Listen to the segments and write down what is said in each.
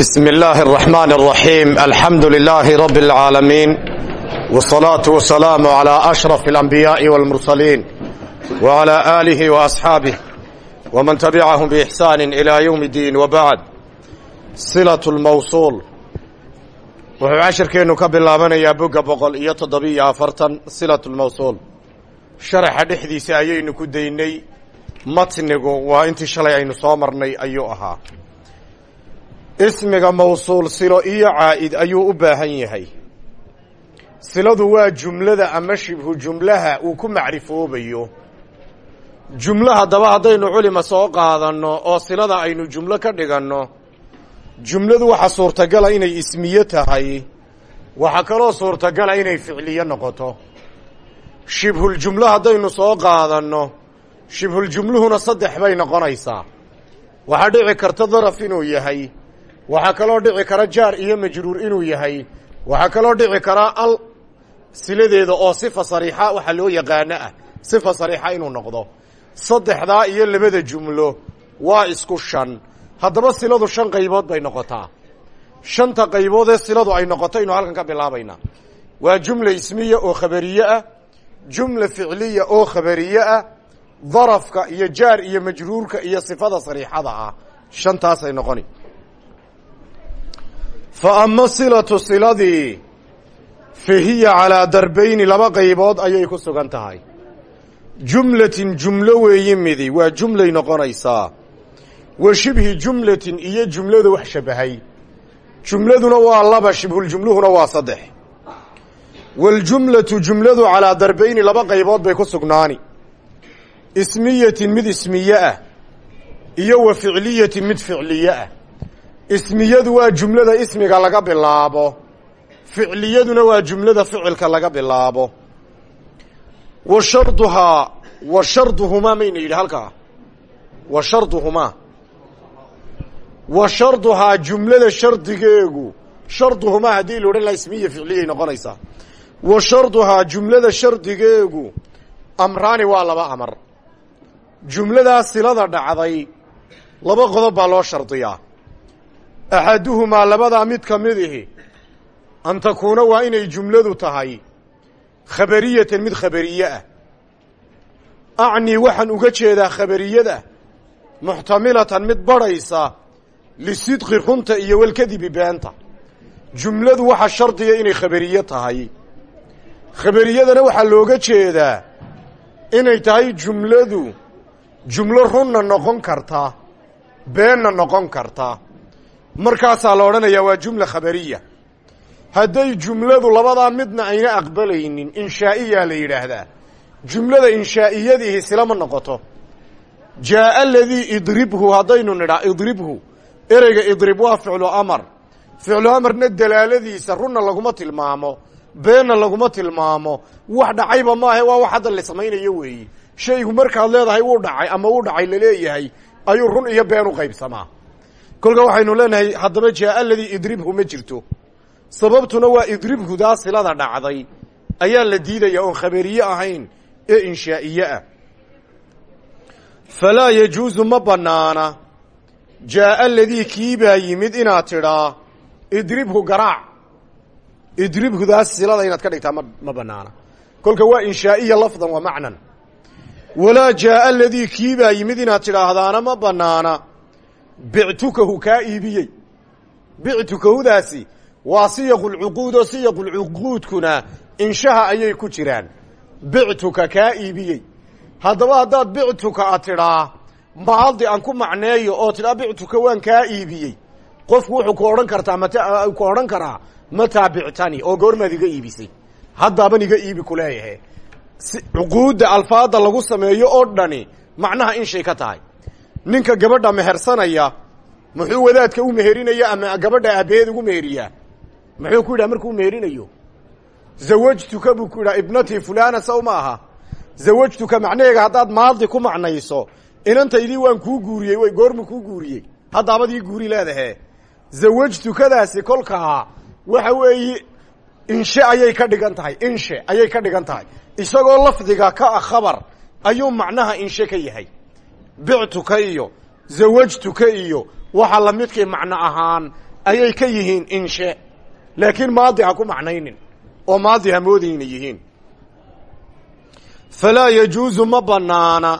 بسم الله الرحمن الرحيم الحمد لله رب العالمين والصلاة والسلام على أشرف الأنبياء والمرسلين وعلى آله وأصحابه ومن تبعهم بإحسان إلى يوم الدين وبعد صلة الموصول wuxuu cashirkeennu ka bilaabanayaa bogga boqol iyo toddobiiyo afartan silatu lmawsuul sharaxa dhexdiisa ayaynu ku daynay matnigu waa intii shalay aynu soo marnay ayuu ahaa ismiga mawsuul silo iyo caa'id ayuu u baahan yahay. Siladu waa jumlada ama shibhu jumlaha uu ku macrifoobayo. Jumlo haddaba haddaynu culima soo qaadanno oo silada aynu jumlo ka dhiganno jumladu waxaa suurtagala inay ismiye tahay waxaa kaloo suurtagala inay ficliye noqoto. Shibhuljumlo haddaynu soo qaadanno shibhuljumluhuna saddex bay noqonaysaa. Waxaa dhici karta daraf inuu yahay waxaa kaloo dhici kara jaar iyo majruur inuu yahay. Waxaa kaloo dhici karaa al siladeeda oo sifa sariixa waxa loo yaqaano ah. Sifa sariixa inuu noqdo. Saddexdaa iyo labada jumlo waa isku shan. Haddaba siladu shan qaybood bay noqotaa. Shanta qaybood ee siladu ay noqoto aynu halkan ka bilaabaynaa waa jumla ismiya oo khabariye ah jumla ficliya oo khabariye ah darafka iyo jaar iyo majruurka iyo sifada sariixada ah. Shantaasay noqoni fa ama silatu siladii fa hiya calaa darbayni laba qaybood ayay ku sugan tahay. Jumlatin jumlo weeyi midi waa jumlay noqonaysaa wa shibhi jumlatin iyo jumlada wax shabahay. Jumladuna waa laba shibhuljumluhuna waa saddex. Waljumlatu jumladu calaa darbayni laba qaybood bay ku sugnaani. Ismiyatin mid ismiye ah iyo wa ficliyatin mid ficliye ah ismiyadu waa jumlada ismiga laga bilaabo. Ficliyaduna waa jumlada ficilka laga bilaabo. Wa sharduhaa wa sharduhumaa mayna yidhi halkaa? Wa sharduhumaa. Wa sharduhaa jumlada shardigeegu. Sharduhumaa haddii la odhan laha ismiya ficliyay noqonaysaa. Wa sharduhaa jumlada shardigeegu amraani waa laba amar. Jumladaa silada dhacday laba qodob baa loo shardiyaa axaduhumaa labadaa mid ka mid ihi an takuuna waa inay jumladu tahay khabariyatan mid khabariye ah acnii waxaan uga jeedaa khabariyada muxtamilatan mid badhaysa lisidqi runta iyo walkadibi beenta jumladu waxaa shardiga inay khabariye tahay khabariyadana waxaa looga jeedaa inay tahay jumladu jumlo runna noqon karta beenna noqon karta markaasaa la odhanayaa waa jumla khabariya. Hadday jumladu labadaa midna ayna aqbalaynin inshaa'iyaa la yidhaahdaa. Jumlada inshaa'iyadiihi silama noqoto. Jaaa aladii idribhu haddaynu nidhaa idribhu. Ereyga idrib waa ficlu amar. Ficlu amarna dalaaladiisa runna laguma tilmaamo beenna laguma tilmaamo. Wax dhacayba maahe waa wax hadda la samaynayo weeyi. Shaygu markaad leedahay wuu dhacay ama wuu dhacay la leeyahay ayuu run iyo been u qaybsamaa kolka waxaynu leenahay haddaba jaaa aladii idribhu ma jirto. Sababtuna waa idribhudaa silada dhacday. Ayaa la diidaya oon khabariye ahayn ee inshaa'iye ah. Falaa yajuusu ma bannaana. Jaaa aladii kiibaa yimid inaad tidhaa idribhu garaac. Idribhudaas silada inaad ka dhigtaa ma ma banaana kolka waa inshaa'iya lafdan wa macnan. Walaa jaaa aladii kiibaa yimid inaad tidhaahdaana ma banaana bictukahu kaa iibiyey. Bictukahudaasi waa siyaqulcuquud oo siyaqulcuquudkuna inshaha ayay ku jiraan. Bictuka kaa iibiyey. Haddaba haddaad bictuka a tidhaa maaldi aan ku macneeyo oo tidhaa bictuka waan kaa iibiyey. Qofku wuxuu ku odhan kartaa mat ku odhan karaa mataa bictani? oo goormaad iga iibisay. Haddaaban iga iibi ku leeyahe cuquudda alfaada lagu sameeyo oo dhani macnaha in shay ka tahay ninka gabadha mehersanaya muxuu wadaadka u meherinaya ama gabadha aabaheed ugu meheriyaa? Muxuu ku yidhaha markuu meherinayo. Zawajtuka buu ku yidhaha ibnatii fulana saw ma aha. Zawajtuka macnaheega haddaad maaldi ku macnayso inantaydii waan kuu guuriyey way goormu kuu guuriyey haddaabad ii guuri leedahe zawajtukadaasi kolkaa waxa weeye inshe ayay ka dhigan tahay inshe ayay ka dhigan tahay. Isagoo lafdiga ka ah khabar ayuu macnaha inshe ka yahay bictuka iyo zawajtuka iyo waxa lamidkii macno ahaan ayay ka yihiin inshe laakiin maadi ha ku macnaynin oo maadi ha moodayna yihiin. Falaa yajuusu ma bannaana.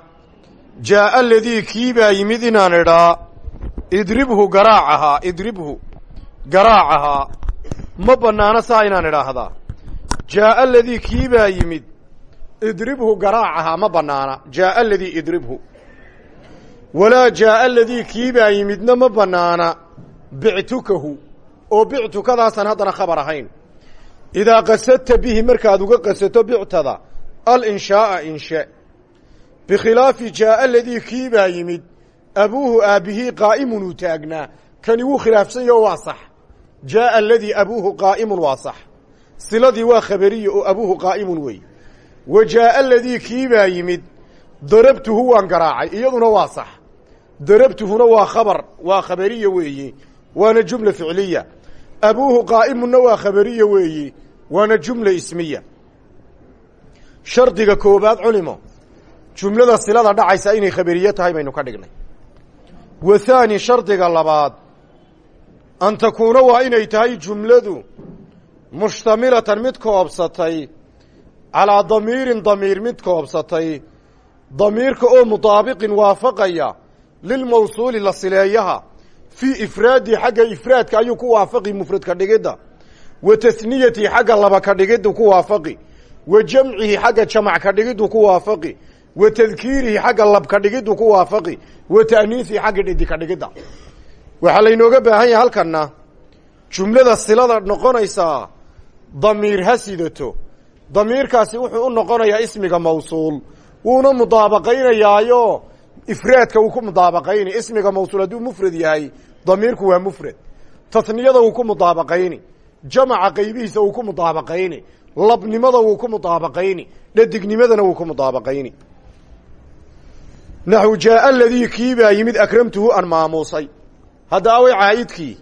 Jaa'a aladii kii baa yimid inaan idhaa idribhu garaacahaa idribhu garaacahaa ma bannaano saa inaan idhaahdaa. Jaa'a aladii kii baa yimid idribhu garaacahaa ma bannaana. Jaa'a aladii idribhu walaa jaa'a aladii kii baa yimidna ma bannaana. Bictukahu oo bictukadaasaan haddana khabar ahayn. Idaa qasadta bihi markaad uga qasato bictada alinshaaa inshe bikhilaafi jaa'a aladii kii baa yimid abuuhu aabbihii qaa'imun uu taagnaa. Kani wuu khilaafsan yaho waa sax. Jaa'a aladii abuuhu qaa'imun waa sax. Siladii waa khabariya oo abuuhu qaa'imun wey. Wa jaa'a aladii kii baa yimid darabtuhu waan garaacay iyaduna waa sax darabtuhuna waa khabar waa khabariya weeye waana jumla ficliya. Abuuhu qaa'imunna waa khabariya weeye waana jumla ismiya. Shardiga koobaad culimo jumlada silada dhacaysa inay khabariye tahay baynu ka dhignay. Wa haani shardiga labaad an takuuna waa inay tahay jumladu mushtamilatan mid koobsatay calaa damiirin damiir mid koobsatay. Damiirka oo mutaabiqin waafaqaya lilmawsuuli la sileeyaha fii ifraadi xagga ifraadka ayuu ku waafaqi mufrad ka dhigidda wa tasniyati xagga laba ka dhigiddu ku waafaqi wa jamcihi xagga jamac ka dhigiddu ku waafaqi wa tadkiirihi xagga lab ka dhigiddu ku waafaqi wa ta'niisihi xagga dhidi ka dhigidda waxaa laynooga baahan yahay halkanna jumlada silada noqonaysaa damiir ha sidato damiirkaasi wuxuu u noqonayaa ismiga mawsuul wuuna mudaabaqaynayaayo ifraadka uu ku mudaabaqayni ismiga mawsuul hadduu mufrad yahay damiirku waa mufrad. Tasniyada wuu ku mudaabaqayni jamaca qaybihiisa wuu ku mudaabaqayni labnimada wuu ku mudaabaqayni dhadignimadana wuu ku mudaabaqayni. Naxu jaa'a aladii kii baa yimid akramtuhu aan maamuusay. Hadda away caa'idkii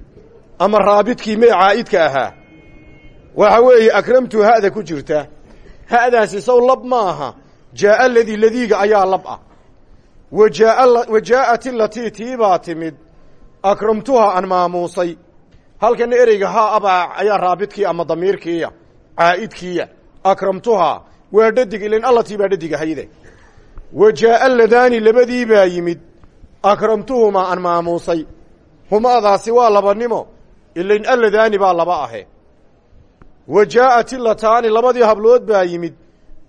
ama raabidkii mee caa'idka ahaa. Waxa weeye akramtu ha'da ku jirta. Ha'daasi sow lab ma aha. Jaa'a aladii ladiiga ayaa lab ah wa jaa'at ilatii tii baa timid akramtuha aan maamuusay halkana ereyga haa abaa ayaa raabidkii ama damiirkiiya caa'idkiiya akramtuhaa waa dhadig ilan allatii baa dhadig ahayde wa jaa'a ladaani labadii baa yimid akramtuhumaa aan maamuusay humadaasi waa labanimo ilain alladaani baa laba ahe wa jaa'at ilataani labadii hablood baa yimid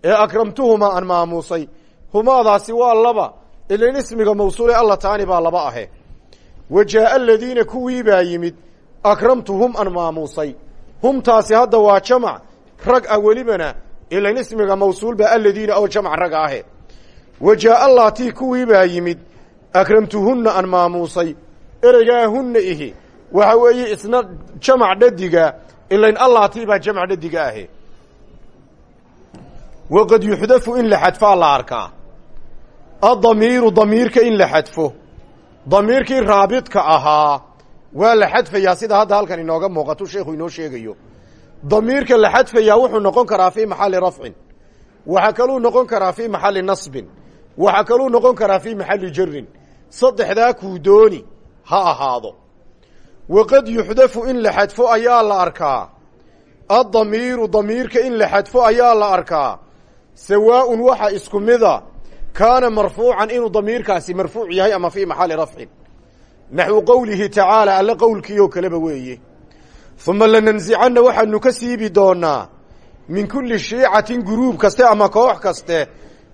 ee akramtuhumaa aan maamuusay humadaasi waa laba ilain ismiga mawsuule allataani baa laba ahe. Wa jaa'a aladiina kuwii baa yimid akramtuhum aan maamuusay. Humtaasi hadda waa jamac rag ah welibana ilain ismiga mawsuul baa aladiina oo jamac rag ahe wa jaa'a allaatii kuwii baa yimid akramtuhunna aan maamuusay. Ereygaa hunna ihi waxa weeye isna jamac dhadiga ilain allaatii baa jamac dhadiga ahe. Waqad yuxdafu in la xadfaa la arkaa addamiiru damiirka in la xadfo. Damiirkii raabidka ahaa waa la xadfayaa. Sida hadda halkan inooga muuqato sheekhu inoo sheegayo. Damiirka la xadfayaa wuxuu noqon karaa fii maxalli rafcin. Waxaa kaluu noqon karaa fii maxalli nasbin. Waxaa kaluu noqon karaa fii maxalli jarin saddexdaa kuu dooni ha ahaado. Waqad yuxdafu in la xadfo ayaa la arkaa. Addamiiru damiirka in la xadfo ayaa la arkaa. Sawaa'un waxa isku kaana marfuucan inuu damiirkaasi marfuuc yahay ama fii maxalli rafcin. Naxwu qowlihi tacaala alle qowlkii oo kaleba weeye. Uma lanansicanna waxaanu ka siibi doonaa min kulli shiicatin guruub kaste ama koox kaste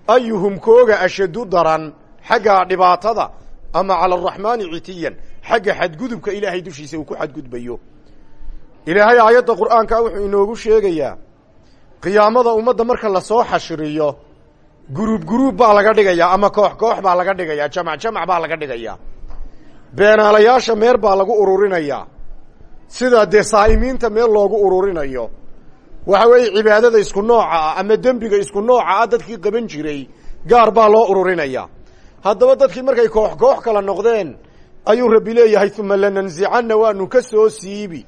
ayuhum kooga ashadu daran xagga dhibaatada ama cala araxmaani citiyan xagga xadgudubka ilaahay dushiisa uu ku xadgudbayo. Ilaahay aayadda qur'aankaa wuxuu inoogu sheegayaa qiyaamada ummadda marka la soo xashriyo guruub guruub baa laga dhigayaa ama koox koox baa laga dhigayaa jamac jamac baa laga dhigayaa beenaalayaasha meer baa lagu ururinayaa sida dee saa'imiinta meel loogu ururinayo. Waxa weeye cibaadada isku nooca ah ama dembiga isku nooca ah dadkii qaban jiray gaar baa loo ururinayaa haddaba dadkii markay koox koox kala noqdeen ayuu rabbi leeyahay uma lanansicanna waanu ka soo siibi.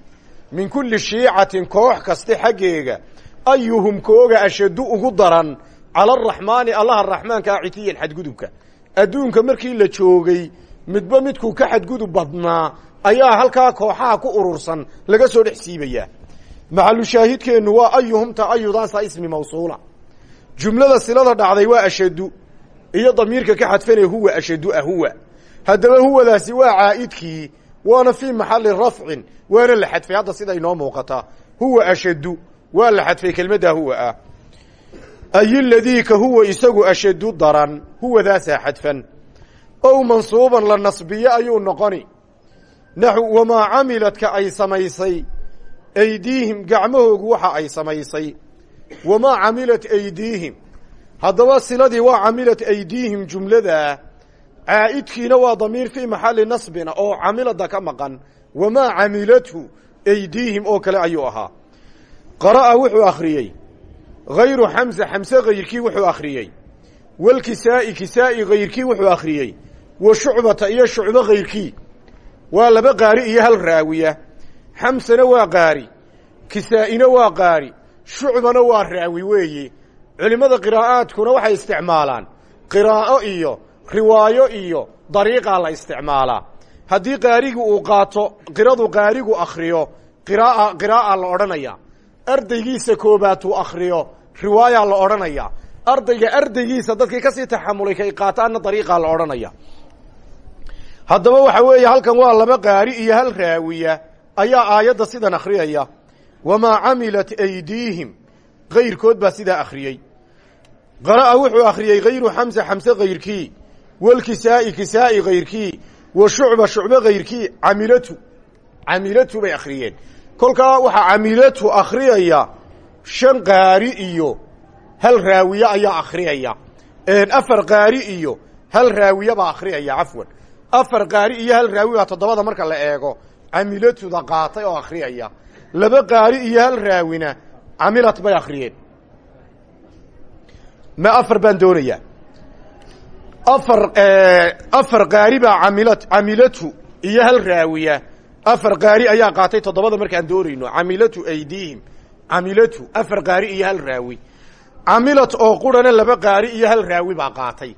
Min kulli shiicatin koox kaste xaggeega ayuhum kooga ashadu ugu daran cala araxmaani allaha raxmaanka ah citiyan xadgudubka. Adduunka markii la joogay midba midkuu ka xadgudub badnaa ayaa halkaa kooxaha ku urursan laga soo dhex siibayaa maxalu shaahidkeennu waa ayuhumta ayudaasa ismi mawsuula. Jumlada silada dhacday waa ashadu iyo damiirka ka xadfanee huwa ashadu a huwa. Haddaba huwadaasi waa caa'idkii waana fii maxali rafcin waana la xadfay. Hadda sida inoo muuqataa huwa ashadu waa la xadfay kelmaddaa huwa ah ay ladii ka huwa isagu ashadu daran huwadaasaa xadfan ow mansuuban la nasbiye ayuu noqoni naxu wamaa camiladka ay samaysay aydiihim gacmahoogu waxa ay samaysay wamaa camilat aydiihim haddaba siladii waa camilat aydiihim jumladaa caa'idkiina waa damiir fii maxali nasbina oo camilada ka maqan wamaa camilathu aydiihim oo kale ayuu ahaa qara'a wuxuu akhriyey hayru xamse xamse kayrkii wuxuu akhriyey walkisaa'i kisaa'i kayrkii wuxuu akhriyey wa shucbata iyo shucbo kayrkii waa laba qaari iyo hal raawiya xamsena waa qaari kisaa'ina waa qaari shucbana waa raawi weeye culimmada qiraa'aadkuna waxay isticmaalaan qiraa'o iyo riwaayo iyo dariiqaa la isticmaalaa haddii qaarigu uu qaato qiradu qaarigu akhriyo qiraaa qiraa'a la odhanaya ardaygiisa koobaad uu akhriyo riwaayaa la odhanaya. Ardayga ardaygiisa dadkii ka sii taxamulay kay qaataanna dariiqaa la odhanaya. Haddaba waxa weeye halkan waa laba qaari iyo hal raawiya ayaa aayadda sidan akhriyaya. Wamaa camilat aydiihim kayrkood baa sidaa akhriyey qara'a wuxuu akhriyey hayru xamse xamse kayrkii walkisaa'i kisaa'i kayrkii wa shucba shucbe kayrkii camilatu camilatu bay akhriyeen. Kolkaa waxaa camilatu akhriyaya shan qaari iyo hal raawiye ayaa akhriyaya. Afar qaari iyo hal raawiye baa akhriyaya cafwan. Afar qaari iyo hal raawi baa toddobada marka la eego. Camilatuda qaatay oo akhriyaya. Laba qaari iyo hal raawina camilat bay akhriyeen. Ma afar baan doonayaa afar afar qaari baa camilat camilatu iyo hal raawiya afar qaari ayaa qaatay toddobada markaan doonayno. Camilatu aydiihim camilatu afar qaari iyo hal raawi. Camilat oo qurana laba qaari iyo hal raawi baa qaatay.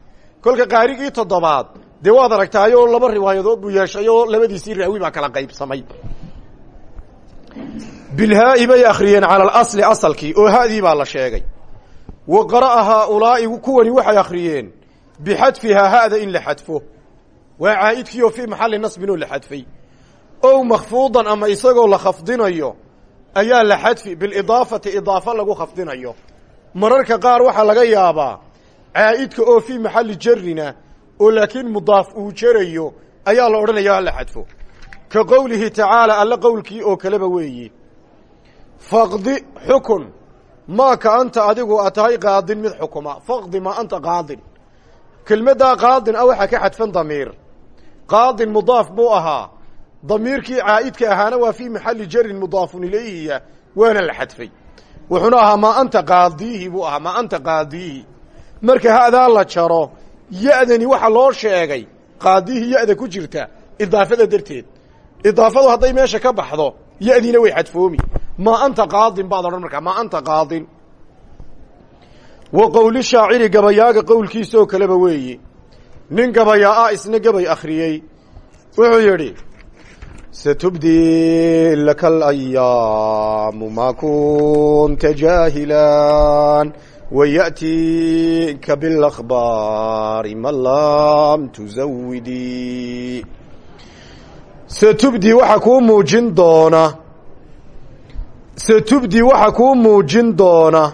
Kolka qaarigii toddobaad dee waad aragtaayoo laba riwaayadood buu yeeshay oo labadiisii raawi baa kala qaybsamay. Bilhaa'i bay akhriyeen cala alasli asalkii oo ha'dii baa la sheegay. Wa qara'a haaulaa'i kuwani waxay akhriyeen bixadfihaa ha'da in la xadfo. Waa caa'idkii oo fii maxalli nasbin oo la xadfay. Ow makfuudan ama isagoo la khafdinayo ayaa la xadfi bilidaafati idaafo lagu khafdinayo. Mararka qaar waxaa laga yaabaa caa'idka oo fii maxalli jarrina oo laakiin mudaaf uu jerayo ayaa la odhanaya hala xadfo. Ka qowlihi tacaala alla qowlkii oo kaleba weeyi faqdi xukun maa ka anta adigu a tahay qaadin mid xukuma. Faqdi maa anta qaadin. Kelmaddaa qaadin a waxaa ka xadfan damiir. Qaadin mudaaf buu ahaa damiirkii caa'idka ahaana waa fii maxalli jarin mudaafun ilayhiya waana la xadfay. Wuxuuna ahaa maa anta qaadiihi? Buu ahaa maa anta qaadiihi? Marka ha'daa la jaro ya'dani waxa loo sheegay qaadiihi ya'da ku jirta idaafada darteed. Idaafadu hadday meesha ka baxdo ya'diina way xadfoomi. Maa anta qaadin? Baad odhan markaa maa anta qaadin? Wa qowli shaaciri gabayaaga qowlkiisa oo kaleba weeye nin gabayaa ah isna gabay akhriyey. Wuxuu yidhi satubdii laka alayaamu maa kunta jaahilan wayaأtiika biاlأkhbaari man lam tuzawidii satubdii waxa kuu muujin doona satubdii waxa kuu muujin doona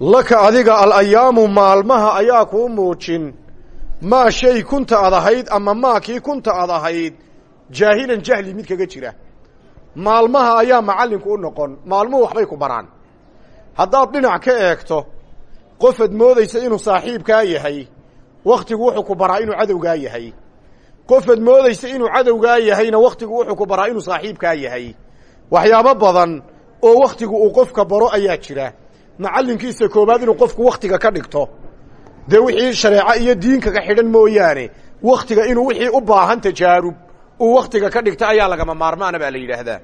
laka adiga alayaamu maalmaha ayaa kuu muujin maa shay kunta ad ahayd ama maa kii kunta ad ahayd jaahilan jahli mid kaga jira. Maalmaha ayaa macallinku u noqon. Maalmuhu waxbay ku baraan. Haddaad dhinac ka eegto qofaad moodaysa inuu saaxiibkaa yahay wakhtigu wuxuu ku baraa inuu cadowgaa yahay. Qofaad moodaysa inuu cadowgaa yahayna wakhtigu wuxuu ku baraa inuu saaxiibkaa yahay. Waxyaabo badan oo wakhtigu uu qofka baro ayaa jira. Macallinkiisa koobaad inuu qofku wakhtiga ka dhigto. Dee wixii shareeco iyo diinkaga xidhan mooyaane wakhtiga inuu wixii u baahan tajaarub uu wakhtiga ka dhigta ayaa lagama maarmaana baa la yidhaahdaa.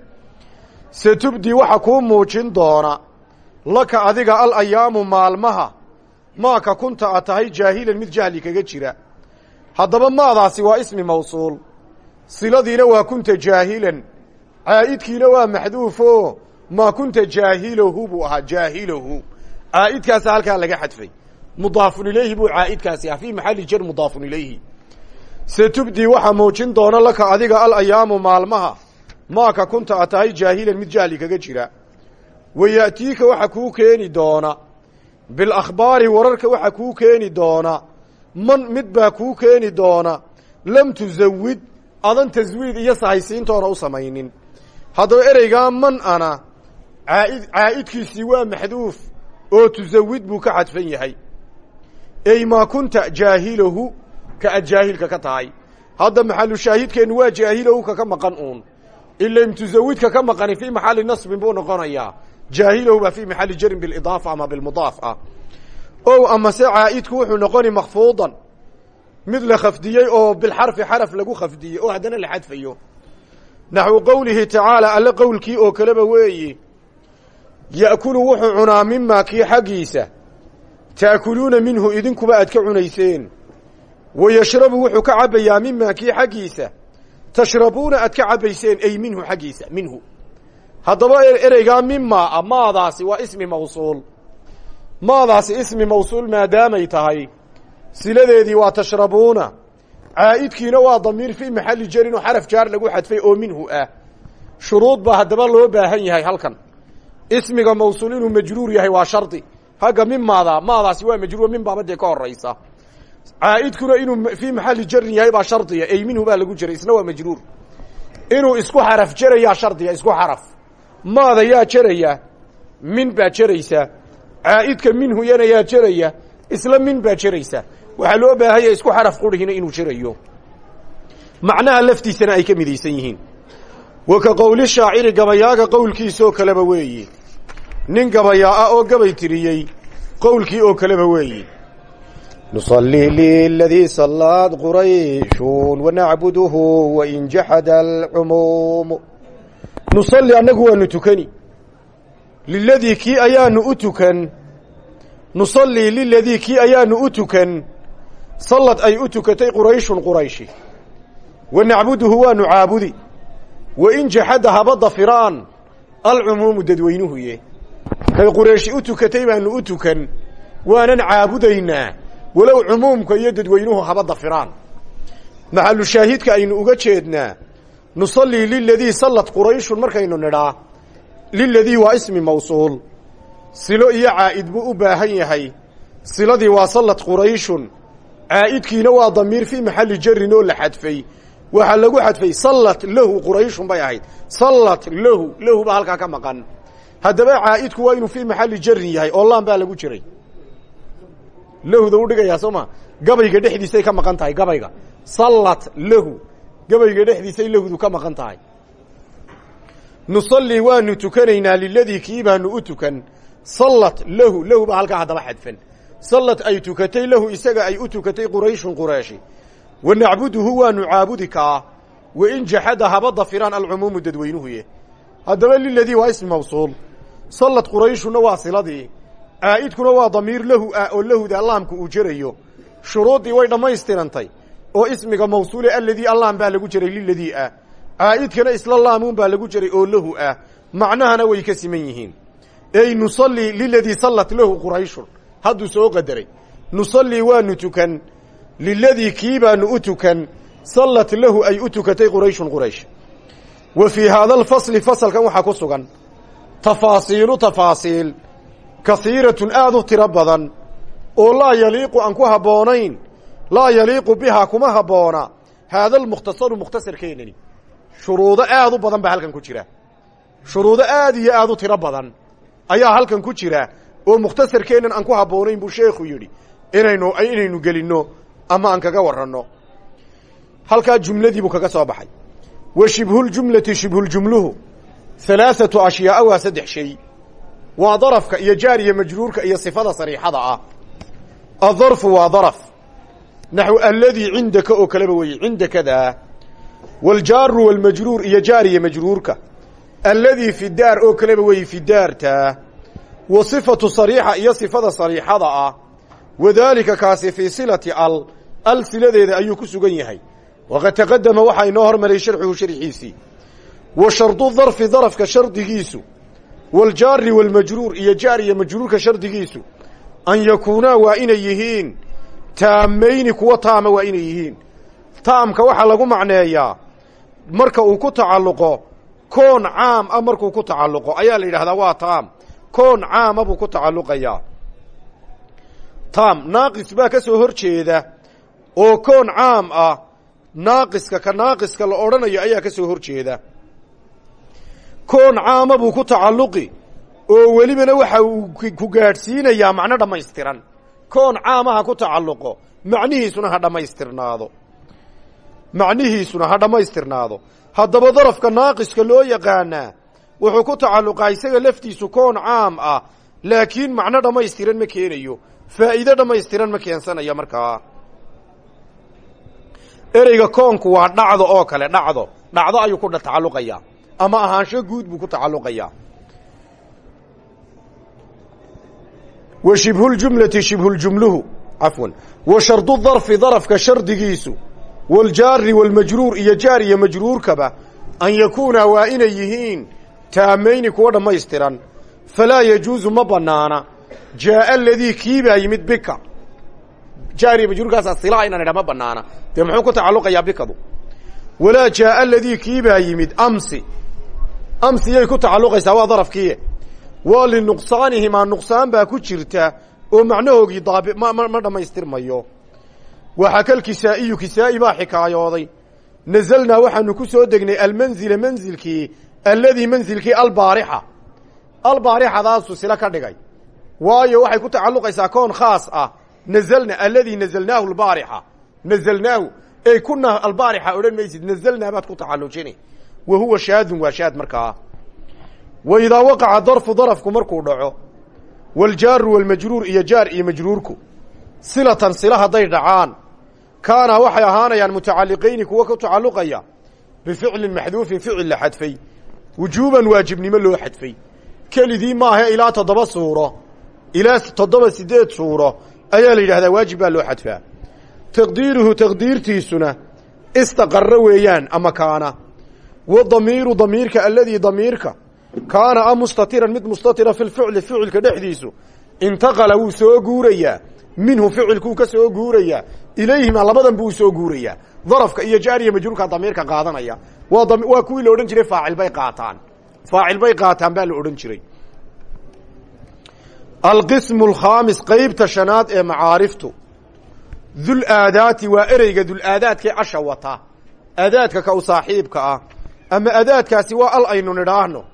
Satubdii waxa kuu muujin doona laka adiga al ayaamu maalmaha maaka kunta a tahay jaahilan mid jahli kaga jira. Haddaba maadaasi waa ismi mawsuul. Siladiina waa kunta jaahilan caa'idkiina waa maxduufo. Maa kunta jaahilahu buu ahaa jaahilahu caa'idkaasa halkaa laga xadfay. Mudaafun ilayhi buu caa'idkaasi ah fii maxalli jar mudaafun ilayhi satubdii waxaa muujin doona laka adiga alayaamu maalmaha. Maaka kunta a tahay jaahilan mid jahli kaga jira. Wa ya'tiika waxa kuu keeni doona. Bilakhbaari wararka waxa kuu keeni doona. Man mid baa kuu keeni doona. Lam tusawid adan taswiid iyo sahaysiintoona u samaynin. Haddaba ereygaa man ana caaid caa'idkiisii waa maxduuf oo tusawid buu ka xadfan yahay. Ey maa kunta jaahilahu ka ad jaahilka ka tahay. Hadda maxalu shaahidkeennu waa jaahilahu kaka maqan uun. Ila tusawidka ka maqani fii maxali nasbin buu noqonayaa jaahilahu baa fii maxali jarin bilidaafa ama bilmudaaf ah. Ow amase caa'idku wuxuu noqoni makfuudan mid la khafdiyey oo bilxarfi xaraf lagu khafdiyey oo haddana la xadfayo. Naxwu qowlihi tacaala alle qowlkii oo kaleba weeyi ya'kulu wuxuu cunaa mimaa kii xaggiisa. Ta'kuluuna minhu idinkuba aad ka cunayseen wa yashrabu wuxuu ka cabbayaa mimaa kii xaggiisa. Tashrabuuna aad ka cabbayseen ay minhu xaggiisa minhu. Haddaba ereygaa mimaa a maadaasi waa ismi mawsuul. Maadaasi ismi mawsuul maadaamay tahay siladeedii waa tashrabuuna caa'idkiina waa damiir fii maxalli jarin oo xaraf jaar lagu xadfay oo minhu ah. Shuruud baa haddaba loo baahan yahay halkan. Ismiga mawsuul inuu majruur yahay waa shardi. Hagga min maada maadaasi waa majruur min dee ka horaysa caa'idkuna inuu fii maxalli jarin yahay baa shardiya ey minhu baa lagu jiray. Isna waa majruur. Inuu isku xaraf jerayaa shardiya isku xaraf. Maada yaa jeraya min baa jeraysa caa'idka minhu yana yaa jeraya isla min baa jeraysa waxaa loo baahanya isku xaraf qurihina inuu jerayo macnaha laftiisana ay ka midaysan yihiin. Wa ka qowli shaaciri gabayaaga qowlkiisaoo kaleba weeyi. Nin gabayaa-a oo gabay tiriyey qowlkii oo kaleba weeyi nusalli liladii sallaad qurayshun wanacbuduhu wain jaxada alcumuumu nusalli annagu waanu tukani liladii kii ayaanu u tukan nusallii liladii kii ayaanu u tukan sallad ay u tukatay qurayshun qurayshi wa nacbuduhu waanu caabudi wa in jaxadda haba dafiraan alcumuumu dadweynuhuye kay walow cumuumka iyo dadweynuhu haba dafiraan maxalu shaahidka aynu uga jeednaa nusallii liladii sallad qurayshun markaynu nidhaa liladii waa ismi mawsuul. Silo iyo caa'id buu u baahan yahay. Siladii waa sallad qurayshun. Caa'idkiina waa damiir fii maxalli jarin oo la xadfay. Waxaa lagu xadfay sallat lahu qurayshun bay ahayd. Sallat lahu lahu baa halkaa ka maqan. Haddaba caa'idku waa inuu fii maxalli jarin yahay oo baa lagu jiray lahuda u dhigayaa soo ma? Gabayga dhexdiisay ka maqan tahay gabayga. Sallat lahu. Gabayga dhexdiisay lahudu ka maqan tahay. Nusallii waanu tukanaynaa liladii kii baanu u tukan. Sallat lahu. Lahu baa halkaa haddaba xadfan. Sallat ay tukatay lahu isaga ay u tukatay qurayshun qurayshi. Wa nacbuduhu waanu caabudi kaa. Wa in jaxada haba dafiraan alcumuumu dadweynuhuye haddaba liladii waa ismi mawsuul. Sallat qurayshuna waa siladii caa'idkuna waa damiir lahu ah oo lahuda allaamka uu jerayo shuruuddii way dhammaystirantay oo ismiga mawsuule aladii allaam baa lagu jeray liladii ah. Caa'idkana isla laamuun baa lagu jeray oo lahu ah. Macnahana way ka siman yihiin. Ey nusallii liladii sallat lahu qurayshun. Hadduu soo qadaray. Nusallii waanu tukan. Liladii kii baanu u tukan. Sallat lahu ay u tukatay qurayshun quraysh. Wa fii haada alfasli fasalkan waxaa ku sugan. Tafaasiilu tafaasiil kasiiratun aad u tiro badan oo laa yaliiqu aan ku habboonayn laa yaliiqu bihaa kuma habboona. Haada almukhtasaru mukhtasarkeenani shuruudo aad u badan baa halkan ku jira. Shuruudo aad iyo aad u tiro badan ayaa halkan ku jira oo mukhtasarkeennan aan ku habboonayn buu sheekhu yidhi inaynu inaynu gelinno ama aan kaga warranno. Halkaa jumladii buu kaga soo baxay. Wa shibhuljumlati shibhuljumluhu halaathatu ashyaaa waa saddex shay waa darafka iyo jaariya majruurka iyo sifada sariixada ah. Adarfu waa daraf. Naxw aladii cindaka oo kaleba weeye cindakadaa waljaaru walmajruur iyo jaariya majruurka. Alladii fi daar oo kaleba weeye fi daartaa wa sifatu sariixa iyo sifada sariixada ah. Wadaalika kaasi fii silati al al siladeeda ayuu ku sugan yahay. Waqad taqadama waxaa inoo hormaray sharxuhu sharxiisii wa shardu darfi darafka shardigiisu waaljaari waalmajruur iyo jaar iyo majruurka shardigiisu an yakuunaa waa inay yihiin taamayni kuwa taama waa inay yihiin taamka waxaa lagu macneeyaa marka uu ku tacalluqo koon caam ah markuu ku tacalluqo ayaa la yidhahdaa waa taam koon caama buu ku tacalluqayaa taam naaqis baa ka soo hor jeeda oo koon caam ah naaqiska ka naaqiska la odhanayo ayaa ka soo hor jeeda koon caama buu ku tacalluqi oo welibana waxa uu ku gaadhsiinayaa macno dhammaystiran. Koon caamaha ku tacalluqo macnihiisuna ha dhammaystirnaado. Macnihiisuna ha dhammaystirnaado. Haddaba darafka naaqiska loo yaqaanaa wuxuu ku tacalluqaa isaga laftiisu koon caam ah laakiin macno dhammaystiran ma keenayo faa'iide dhammaystiran ma keensanayo markaa. Ereyga koonku waa dhacdo oo kale dhacdo dhacdo ayuu ku tacalluqayaa ama ahaansho guud buu ku tacalluqayaa. Wa shibhuljumlati shibhuljumluhu cafwan wa shardu darfi darafka shardigiisu. Waaljaari waalmajruur iyo jaar iyo majruurkaba an yakuuna waa inay yihiin taamayni kuwa dhammaystiran. Falaa yajuusu ma banaana jaaa aladii kii baa yimid bika. Jaar iyo majruurkaasa silaa inaan idha ma banaana dee muxuu ku tacalluqayaa bikadu? Walaa jaaa aladii kii baa yimid amsi amsiyay ku tacalluqaysaa waa darafkiiye waa linuqsaanihimaa nuqsaan baa ku jirta oo macnahoogii daabi ma ma dhammaystirmayo. Waxaa kal kisaa'iyu kisaa'i baa xikaayooday. Nazalnaa waxaanu ku soo degnay almanzila manzilkii alladii manzilkii albaarixa. Albaarixadaasu sila ka dhigay. Waayo waxay ku tacalluqaysaa koon khaas ah. Nazalna alladii nazalnaahu albaarixa. Nazalnaahu ey kunaa albaarixa odhan maysid nazalnaa baad ku tacallujini wa huwa shaadun waa shaad markaa wa idaa waqaca darfu darafku markuu dhaco waljaaru walmajruur iyo jaar iyo majruurku silatan sila hadday dhacaan kaana waxay ahaanayaan mutacalliqayni kuwa ku tacalluqaya bificlin maxduufin ficil la xadfay wujuuban waajibnimo loo xadfay. Kelidii maahe ilaa toddoba suuro ilaa toddoba sideed suuro ayaa la yidhahdaa waajib baa loo xadfaa. Taqdiiruhu taqdiirtiisuna istaqarra weeyaan ama kaana wa damiiru damiirka aladii damiirka. Kaana a mustatiran mid mustatira fi lficli ficilka dhexdiisu. Intaqala wuu soo guurayaa. Minhu ficilkuu ka soo guurayaa. Ilayhima labadan buu soo guurayaa. Darafka iyo jaariya majruurka damiirka qaadanaya. Waa kuwii la odhan jiray faacil bay qaataan. Faacil bay qaataan baa la odhan jiray. Alqismu alkhaamis qeybta shanaad ee macaariftu. Dul aadaati waa ereyga dul aadaadkee casha wata. Adaadka ka u ama adaadkaasi waa al aynu nidhaahno.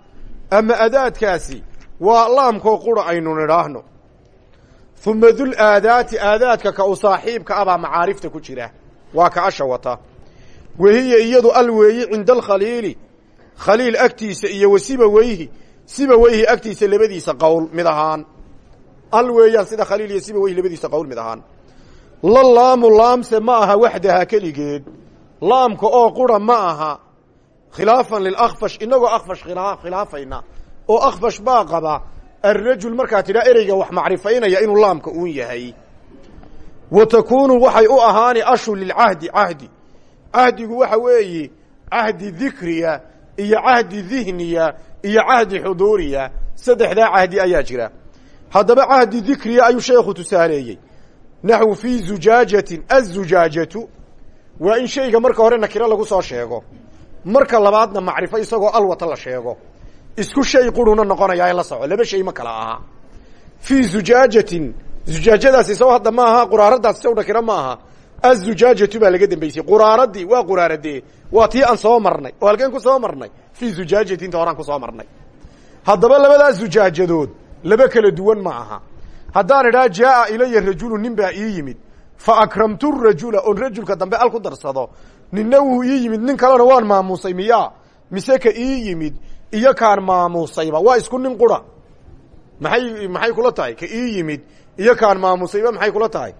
Ama adaadkaasi waa laamkoo qura aynu nidhaahno. Uma dul aadaati aadaadka ka u saaxiibka ah baa macaarifta ku jira. Waa ka asha wata. Wahiya iyadu al weeyi cinda alkhaliili. Khaliil agtiisa iyo wa sibaweyhi sibaweyhi agtiisa labadiisa qowl mid ahaan. Al weeyaan sida khaliil iyo sibaweyhi labadiisa qowl mid ahaan. La laamu laamse ma aha waxdaha keligeed. Laamka oo qura ma aha khilaafan lilakfash inagoo akfash khilaafayna oo akfash baa qaba alrajul markaa tidhaa ereyga wax macrifaynaya inuu laamka uun yahay. Wa takuunu waxay u ahaani ashu lilcahdi cahdi cahdigu waxa weeye cahdi dikriya iyo cahdi dihniya iyo cahdi xuduuriya. Saddexdaa cahdi ayaa jira. Haddaba cahdi dikriya ayuu sheekhu tusaaleeyey. Naxwu fii zujaajatin azujaajatu waa in shayga marka hore nakiro lagu soo sheego marka labaadna macrifo isagoo alwata la sheego. Isku shay quruna noqonayaa la soco. Laba shay ma kala aha. Fii zujaajatin zujaajadaasi saw hadda ma aha quraaradaasi saw nakiro ma aha. Azujaajatu baa laga dambeysay quraaradii waa quraaradee waa tii aan soo marnay. Oo halkeen ku soo marnay. Fii zujaajatin horaan ku soo marnay. Haddaba labadaas zujaajadood laba kala duwan ma aha. Haddaan idhaha jaaa ilaya rajulu nin baa ii yimid. Fa akramtu rajula oon rajulka dambe al ku darsado ninna wuu ii yimid nin kalena waan maamuusay miyaa? Mise ka ii yimid? Iyo kaan maamuusayba? Waa isku nin qura. Maxay maxay kula tahay? Ka ii yimid iyo kaan maamuusayba maxay kula tahay?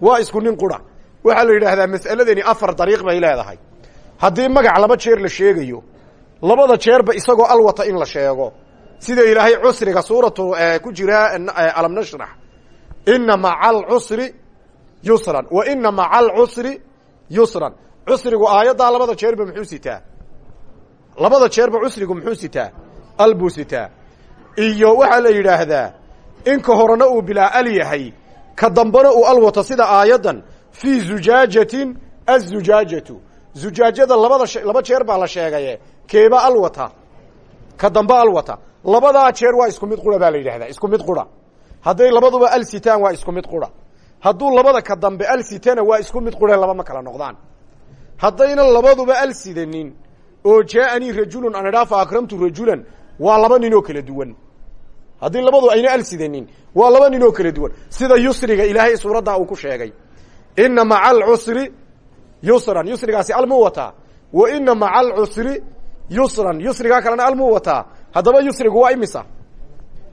Waa isku nin qura. Waxaa la yidhaahdaa mas'aladani afar dariiq bay leedahay. Haddii magac laba jeer la sheegayo labada jeerba isagoo alwata in la sheego. Sida ilaahay cusriga suuratu ku jira alam nashrax ina maca alcusri yusran wa ina maca alcusri yusran cusrigu aayaddaa labada jeerba muxuu sitaa labada jeerba cusrigu muxuu sitaa al buu sitaa iyo waxaa la yidhaahdaa in ka horena uu bilaa al yahay ka dambena uu al wato sida aayaddan fii zujaajatin azujaajatu zujaajada labada laba jeer baa la sheegaye keeba al wata ka dambe al wata. Labadaa jeer waa isku mid qura baa la yidhahdaa isku mid qura. Hadday labaduba al sitaan waa isku mid qura. Hadduu labada ka dambe al sitana waa isku mid qure laba ma kala noqdaan haddayna labaduba al sidanin oo jaaanii rajulun an idhaa akramtu rajulan waa laba nin oo kala duwan. Haddii labadu ayna al sidanin waa laba nin oo kala duwan. Sida yusriga ilaahay suuraddaa uu ku sheegay ina maca alcusri yusran. Yusrigaasi almuu wataa wa ina maca alcusri yusran. Yusrigaa kalena almuu wataa haddaba yusrigu waa imisa?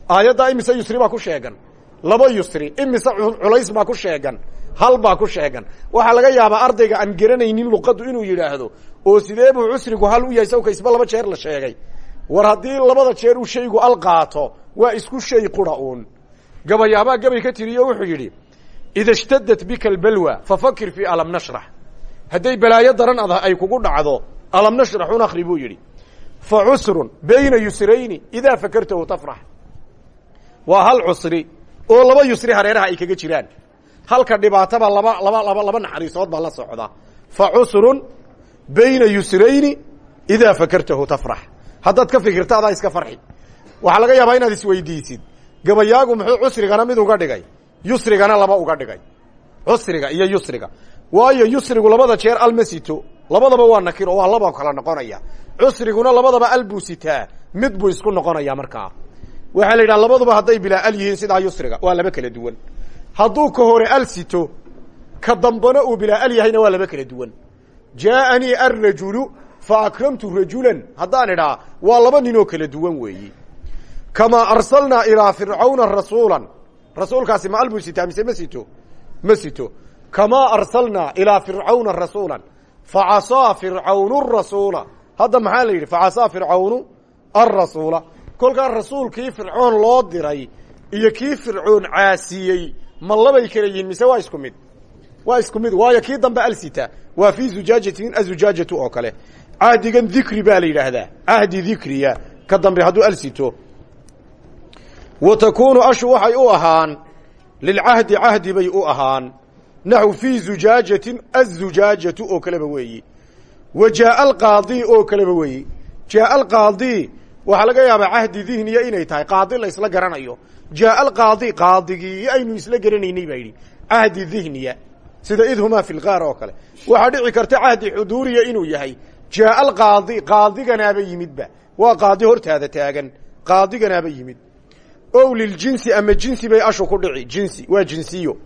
Aayaddaa imise yusri baa ku sheegan. Laba yusri imise culays baa ku sheegan hal baa ku sheegan. Waxaa laga yaabaa ardayga aan garanaynin luqaddu inuu yidhaahdo oo sidee buu cusrigu hal u yahay sawka isba laba jeer la sheegay. War haddii labada jeer uu shaygu al qaato waa isku shay qura uun. Gabayaabaa gabay ka tiriyo wuxuu yidhi ida shtadat bika albalwa fafakir fii alam nashrax hadday balaayo daran ad ay kugu dhacdo alam nashrax un akri buu yidhi fa cusrun bayna yusrayni idaa fakartahu tafrax waa hal cusri oo laba yusri hareeraha ay kaga jiraan halka dhibaataba laba laba laba laba naxariisood baa la socda. Fa cusrun bayna yusrayni idaa fakartahu tafrax haddaad ka fikirta adaa iska farxi. Waxaa laga yaabaa inaad isweydiisid. Gabayaagu muxuu cusrigana mid uga dhigay? Yusrigana laba uga dhigay. Cusriga iyo yusriga. Waayo yusrigu labada jeer al ma sito labadaba waa nakir oo waa laba kala noqonaya. Cusriguna labadaba al sitaa mid buu isku noqonaya markaa. Waxaa la yidhaha labaduba hadday bilaa al yihiin sidaa yusriga. Waa laba kala duwan hadduu ka hore al sito ka dambana uu bilaa al yahayna waa laba kala duwan. Jaaanii alrajulu fa akramtu rajulan haddaan idhaa waa laba ninoo kala duwan weeyi. Kamaa arsalnaa ilaa fircawna rasuulan rasuulkaasi ma al buu sitaa mise ma sito? Ma sito. Kamaa arsalnaa ilaa fircawna rasuulan facasaa fircawnu rasuula. Hadda maxaa la yidhi? Facasaa fircawnu arasuula kolkaa rasuulkii fircoon loo diray iyo kii fircoon caasiyey ma labay kala yihiin mise waa isku mid? Waa isku mid waayo kii dambe alsita waa fii zujaajatin azujaajatu oo kale. Cahdigan dikri baa la yidhaahdaa cahdi dikriya ka dambe hadduu alsito. Wa takuunu ashu waxay u ahaan lilcahdi cahdi bay u ahaan naxw fii zujaajatin azujaajatu oo kaleba weeyi. Wa jaaa alqaadi oo kaleba weeyi. Jaaa alqaadi waxaa laga yaabaa cahdi dihniya inay tahay qaadi la isla garanayo. Jaaa alqaadi qaadigii aynu isla garanaynay baa yidhi. Cahdi sida idhumaa fi lgaar oo kale. Waxaa dhici karta cahdi xuduuriya inuu yahay. Jaaa alqaadi qaadiganaaba yimidba waa qaadi hortaada taagan. Qaadiganaaba yimid. Ow liljinsi ama jinsi bay ashu ku dhici. Jinsi waa jinsiyo.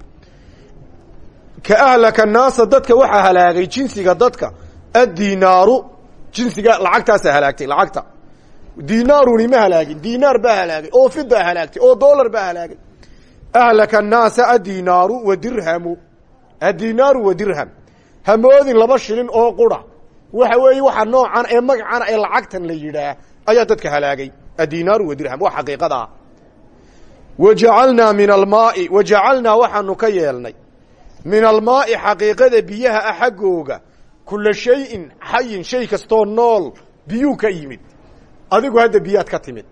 Ka ahlaka naasa dadka waxaa halaagay jinsiga dadka. Addinaaru jinsiga lacagtaasa halaagtay lacagta dinaaruni ma halaagin dinaar baa halaagay oo fida halaagtay oo dolar baa halaagay ahlaka annaasa addinaaru wa dirhamu. Addinaaru wa dirham. Hamoodin laba shilin oo qura. Waxa weeye waxa noocan ee magacan ee lacagtan la yidhaah ayaa dadka halaagay addinaaru wa dirham waa xaqiiqadaa. Wa min almaai wa jacalnaa waxaanu ka yeelnay. Min almaai xaqiiqada biyaha ah xaggooga kula shayin xayin shay kastoo nool biyuu ka yimid adigu hadda biyaad ka timid.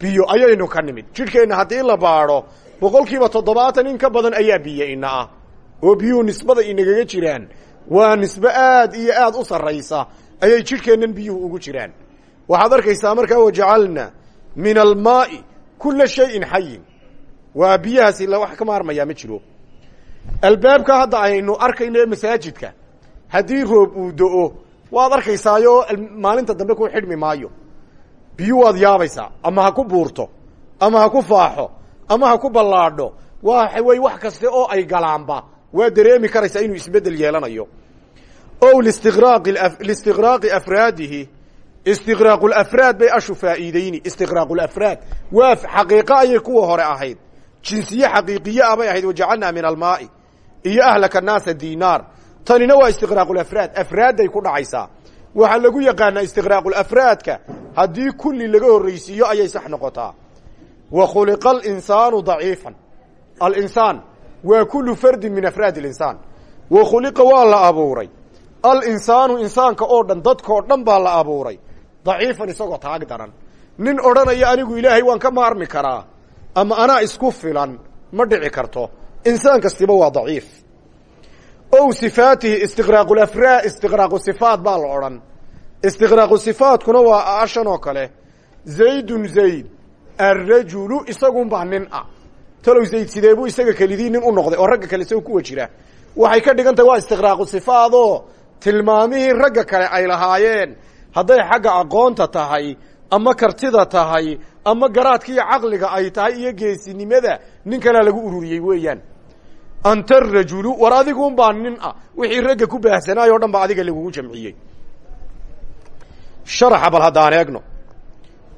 Biyo ayaynu ka nimid. Jidhkeenna haddii la baadho boqol kiiba toddobaatan in ka badan ayaa biyo ina ah oo biyuhu nisbada inagaga jiraan. Waa nisbe aad iyo aad u sarraysa ayay jidhkeennan biyuhu ugu jiraan. Waxaad arkaysaa markaa wajacalna min almaai kula shayin xayin waa biyahaasi wax ka maarmayaa ma jiro. Albaabka hadda aynu arkayno masaajidka. Haddii roob uu do-o waad arkaysaayo maalinta dambe ku xidhmi maayo biyu waad yaabaysaa. Ama ha ku buurto. Ama ha ku faaxo. Ama ha ku ballaadho. Waa way wax kaste oo ay galaanba waa dareemi karaysaa inuu isbeddel yeelanayo. O listiqraaqi afraadihi. Istiqraaqu lafraad bay ashu faa'iideyni istiqraaqu lafraad waa xaqiiqo ayay kuwa hore ahayd. Jinsiye xaqiiqiye ah bay ahayd wajacalnaa min almaai. Iyo ahlaka naasa dinaar tanina waa istiqraaqu lafraad afraadday ku dhacaysaa waxaa lagu yaqaanaa istiqraaqu lafraadka haddii kulli laga horreysiiyo ayay sax noqotaa. Wa khuliqa alinsaanu daciifan. Alinsaan waa kullu fardin min afraad alinsaan wa khuliqa waa la abuuray. Alinsaanu insaanka oo dhan dadkao dhan baa la abuuray. Daciifan isagoo taag daran. Nin odhanaya anigu ilaahay waan ka maarmi karaa. Ama anaa isku filan. Ma dhici karto. Insaan kastiba waa daciif ow sifaatihi istiqraaqulafraa istiqraaqu sifaat baa la odhan. Istiqraaqu sifaatkuna waa ashan oo kale. Zaydun zayd arrajulu isagunbaa nin ah. Talow zayd sidee buu isaga kelidii nin u noqday oo ragga kale isago kuwa jira? Waxay ka dhigan tahay waa istiqraaqu sifaadoo tilmaamihii ragga kale ay lahaayeen. Hadday xagga aqoonta tahay ama kartida tahay ama garaadka iyo caqliga ay tahay iyo geesinimada nin kalea lagu ururiyey weeyaan anta arajulu war adigun baa nin ah. Wixii ragga ku baahsanaay o dhan ba adiga lagugu jamciyey. Sharaxa bal haddaan eegno.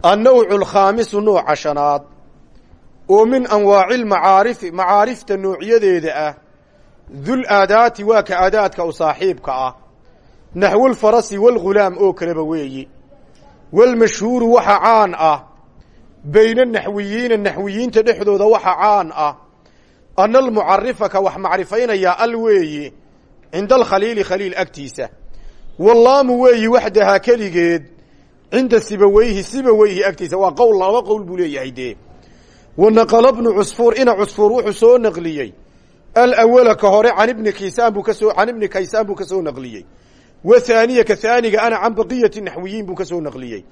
Annawcu alkhaamisu nooca shanaad. Oo min anwaaci lmacaarifi macaarifta noocyadeeda ah. Dul aadaati waa ka aadaadka u saaxiibka ah. Naxwulfarasi walghulaam oo kaleba weeyi. Walmashhuuru waxa caan ah. Bayna naxwiyiina naxwiyiinta dhexdooda waxa caan ah ana almucarifa ka wax macrifaynaya al weeyi cinda alkhaliili khaliil agtiisa wallaamu weeyi waxdahaa keligeed cinda sibaweyhi sibaweyhi agtiisa waa qowl laba qowl buu leeyahay dee wa naqala bnu cusfuur ina cusfuur wuxuu soo naqliyey alawala ka hore can ibni kaysaan buu ka soo can ibni kaysaan buu ka soo naqliyey wa haaniya ka haaniga ana can baqiyati naxwiyiin buu ka soo naqliyey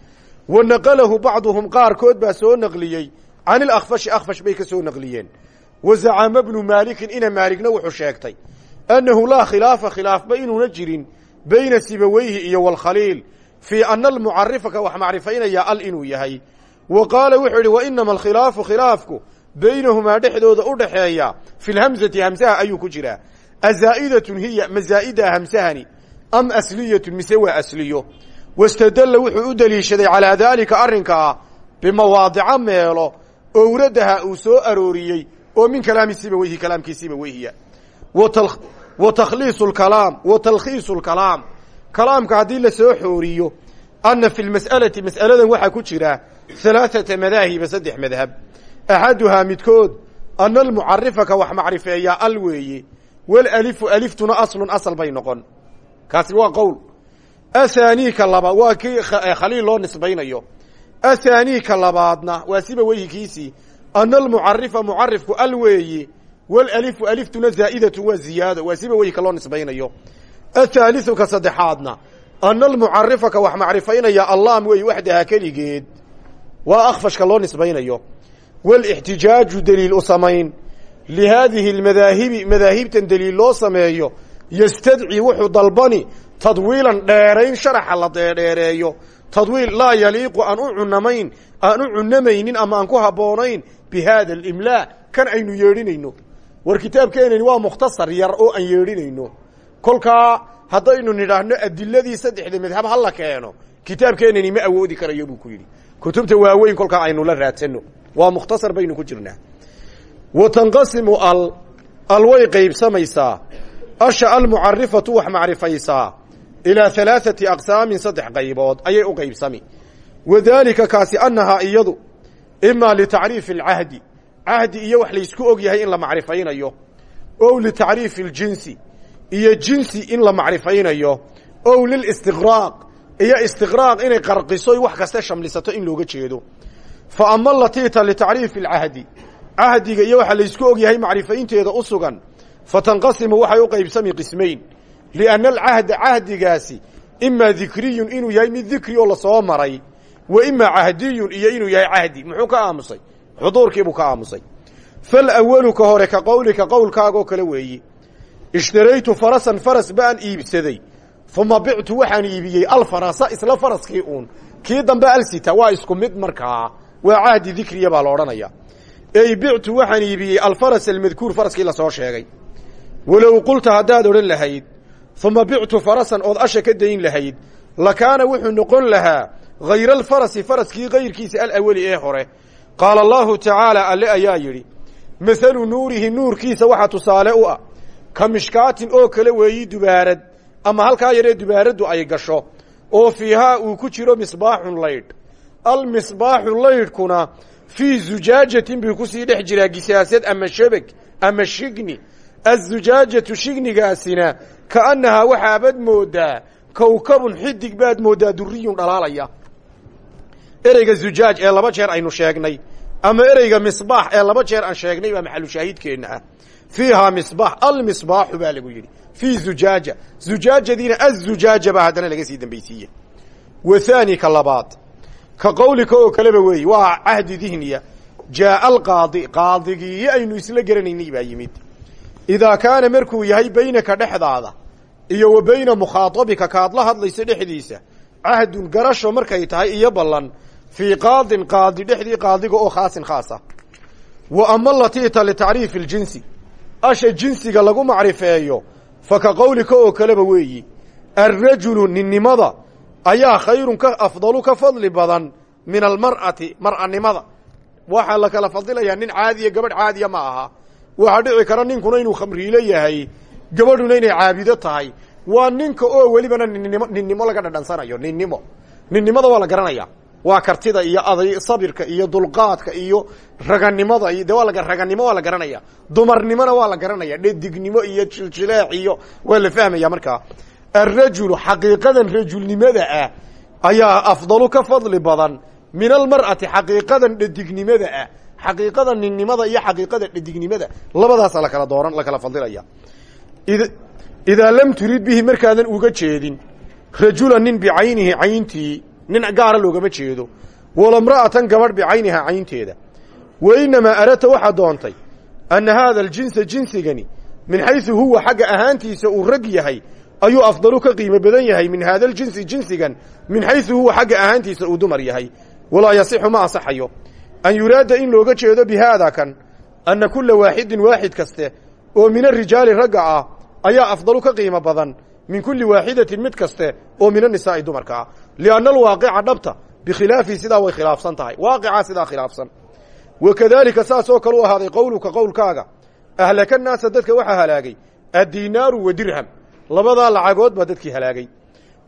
wa naqalahu bacduhum qaarkood baa soo naqliyey can ilakfashi akfash bay ka soo naqliyeen wa zacama bnu maalikin ina maaligna wuxuu sheegtay annahu laa khilaafa khilaafba inuuna jirin bayna sibaweyhi iyo walkhaliil fii ana almucarifa ka wax macrifaynaya al inuu yahay wa qaala wuxuu yidhi wa inama alkhilaafu khilaafku baynahumaa dhexdooda u dhaxeeya fi lhamzati hamsaha ayuu ku jiraa azaa'idatun hiya mazaa'idaa hamsahani am asliyatun mise waa asliyo wastadalla wuxuu u deliishaday calaa daalika arrinkaa bimawaadica meelo owradaha uu soo arooriyey oo min kalaami sibaweyhi kalaamkii sibaweyhiya wa takhliisu lkalaam wa talkhiisu lkalaam kalaamka haddii la soo xooriyo anna fi lmas'alati mas'aladan waxaa ku jira halaaثata madaahiba saddex madhab. Axaduhaa midkood ana almucarifaka wax macrifeeyaa al weeye walalifu aliftuna aslun asal bay noqon. Kaasi waa qowl. Athaanii ka laba waa kii khaliil loo nisbaynayo. Athaanii ka labaadna waa siba weyhikiisii ana almucarifa mucarifku al weeye walalifu aliftuna zaa'idatun waa ziyaado waa siba weyhika loo nisbaynayo athaaliثu ka saddexaadna ana almucarifa ka wax macrifaynaya allaam weeye waxdaha keligeed waa akfashka loo nisbaynayo wاlاxtijaaju deliil u samayn lihaadihi اmadaahibi madaahibtan deliil loo sameeyo ystadci wuxuu dalbani tadwiilan dheerayn sharaxa la dheedheereeyo tadwiil laa yaliiqu aan u cunamayn aan u cunamaynin ama aan ku habboonayn bi hada اlimlaa kan aynu yeedhinayno war kitaabkeenani waa mukhtasar yar oo aan yeedhinayno kolkaa haddaynu nidhaahno adiladii saddexda madhab ha la keeno kitaabkeenani ma awoodi karayo buu ku yidhi kutubta waaweyn kolkaa aynu la raadsano waa mukhtasar baynu ku jirnaa wa tanqasimu al al way qaybsamaysaa asha almucarifatu wax macrifaysaa ilaa halaaثati aqsaamin saddex qaybood ayay u qaybsami wadaalika kaasi annahaa iyadu imaa litacriifi alcahdi. Cahdi iyo wax laysku og yahay in la macrifaynayo. Ow litacriifi اljinsi iyo jinsi in la macrifaynayo. Ow lilistiqraaq iyo istiqraaq inay qarqiso wax kaste shamlisato in looga jeedo. Fa ama latiita litacriifi alcahdi. Cahdiga iyo waxa laysku og yahay macrifaynteeda u sugan fatanqasimu waxay u qaybsami qismayn. Lianna alcahda cahdigaasi imaa dikriyun inuu yahay mid dikri oo la soo maray wa imaa cahdiyun iyo inuu yahay cahdi. Muxuu ka aamusay? Xuduurkiibuu ka aamusay. Falawalu ka hore ka qowlika qowlkaagoo kale weeyi ishtaraytu farasan faras baan iibsaday uma bictu waxaan iibiyey alfarasa isla faraskii uun. Kii dambe alsita waa isku mid markaa waa cahdi dikriya baa la odhanaya. Ey bictu waxaan iibiyey alfaras almadkuur faraskii la soo sheegay. Walow qulta haddaad odhan lahayd uma bictu farasan ood asha ka dayn lahayd lakaana wuxuu noqon lahaa hayra alfarasi faraskii kayrkiisa alaweli ee hore qaala allaahu tacaala alle ayaa yidhi mahalu nuurihi nuurkiisa waxaa tusaale u ah ka mishkaatin oo kale weeyi dubaarad ama halkaa yaree dubaaraddu ay gasho oo fiihaa uu ku jiro misbaaxun laydh almisbaaxu laydhkuna fii zujaajatin buu ku sii dhex jiraa gisaasad ama shebeg ama shigni azujaajatu shignigaasina kaannahaa waxaabad moodaa kowkabun xidig baad moodaa duriyun dhalaalaya ereyga zujaaj ee laba jeer aynu sheegnay ama ereyga misbaax ee laba jeer aan sheegnay baa maxalu shaahidkeenna ah. Fiihaa misbaax almisbaaxu baa lagu yidhi. Fii zujaaja zujaajadiina azujaaja baa haddana laga sii dambaysiiye wa haani ka labaad ka qawlika oo kaleba weeye waa cahdi dihniya jaaa alqaadi qaadigii aynu isla garanaynay baa yimid. Idaa kaana markuu yahay baynaka dhexdaada iyo wa bayna mukhaaabika kaad la hadlayso dhexdiisa cahdun garasho markay tahay iyo ballan fii qaadin qaadi dhexdii qaadiga oo khaasin khaas ah wa ama latiita litacriifi ljinsi asha jinsiga lagu macrifeeyo fa ka qowlika oo kaleba weeyi alrajulu ninnimada ayaa khayrun ka afdalu ka fadli badan min almar'ati mar'animada waxaa la kala fadilayaa nin caadiya gabadh caadiya ma aha waxaa dhici kara ninkuna inuu khamriilo yahay gabadhuna inay caabido tahay waa ninka oo welibana ninnimo ninnimo laga dhadhansanayo ninnimo ninnimada waa la garanaya waa kartida iyo aday sabirka iyo dulqaadka iyo raganimada iyo de waa raganimo waa la garanaya. Dumarnimona waa la garanaya. Dhedignimo iyo jiljileec iyo waa la fahmaya markaa. Alrajulu xaqiiqadan rajulnimada ah ayaa afdalu ka fadli badan min almar'ati xaqiiqadan dhedignimada ah. Xaqiiqada ninnimada iyo xaqiiqada dhedignimada. Labadaasa lakala dooran lakala fadilaya. Idaa lam turid bihi markaadan uga jeedin rajula nin bicaynihi cayntii nin gaara loogama jeedo. Walamra'atan gabadh bicaynihaa caynteeda. Wa inamaa aradta waxaa doontay anna haada aljinsa jinsigani min xaysu huwa xagga ahaantiisa uu rag yahay ayuu afdalu ka qiimo badan yahay min haada aljinsi jinsigan min xaysu huwa xagga ahaantiisa uu dumar yahay. Walaa yasixu ma asaxayo. An yuraada in looga jeedo bi haada kan anna kulla waaxidin waaxid kaste oo min arijaali ragga ah ayaa afdalu ka qiimo badan min kulli waaxidatin mid kaste oo min anisaa'i dumarka ah lianna alwaaqica dhabta bikhilaafihi sidaa way khilaafsan tahay waaqicaa sidaa khilaafsan wa kadaalika saasoo kale u ahaaday qowluka qowlkaaga ahlaka naasa dadka waxaa halaagay addinaaru wa dirham labadaa lacagood baa dadkii halaagay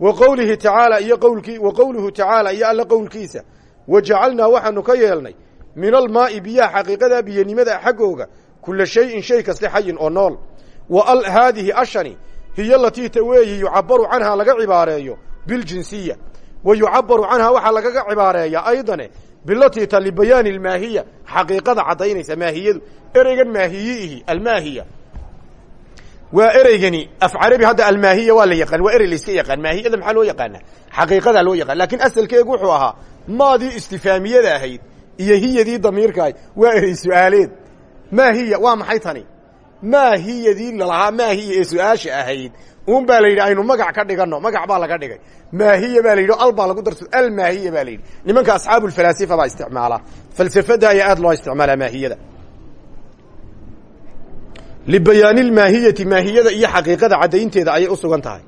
wa qowlihi tacaala iyo qowlkii wa qowluhu tacaala iyo alla qowlkiisa wa jacalnaa waxaanu ka yeelnay min almaa'i biyaha xaqiiqadaa biyanimada xaggooga kula shayin shay kaste xayin oo nool wa al haadihi ashani hiyo latii ta weeyi yucabaru canhaa laga cibaareeyo biljinsiya wa yucabaru canhaa waxaa lagaga cibaareeyaa aydane bilatii ta libayaani almaahiya xaqiiqada caddaynaysa maahiyadu ereygan maahiyiihi almaahiya waa ereygani af carabi hadda almaahiya waa la yaqaan waa erey layska yaqaan maahiyada maxaa loo yaqaana xaqiiqadaa loo yaqaan laakiin asalkeegu wuxuu ahaa maadii istifaamiyada ahayd iyo hiyadii damiirkaah waa erey su'aaleed maahiya waa maxay tani maahiyadii lalahaa maahiya ee su'aasha ahayd un baa la yidhi aynu magac ka dhigano magac baa laga dhigay. Maahiya baa la yidhi al baa lagu darso almaahiya baa la yidhi. Nimanka asxaabu lfalaasifa baa isticmaala. Falsafada ayaa aad loo isticmaalaa maahiyada. Libayaani lmaahiyati maahiyada iyo xaqiiqada caddaynteeda ayay u sugan tahay.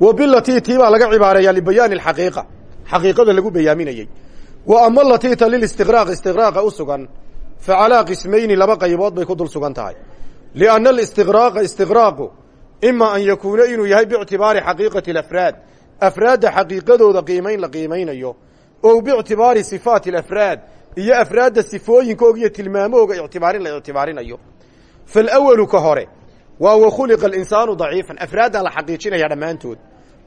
Wa bilatii tii baa laga cibaareeyaa libayaani alxaqiiqa xaqiiqada lagu bayaaminayey wa ama latiita lilistiqraaq istiqraaqa u sugan. Fa calaa qismayni laba qaybood bay ku dul sugan tahay. Lianna alistiqraaqa istiqraaqu ima an yakuuna inuu yahay biictibaari xaqiiqati alafraad. Afraadda xaqiiqadooda qiimayn la qiimaynayo. O biictibaari sifaati alafraad iyo afraadda sifooyinkooga iyo tilmaamahooga ictibaarin la ictibaarinayo. Faalawalu ka hore waa wa khuliqa alinsaanu daciifan. Afraaddaa la xaqiijinaya dhammaantood.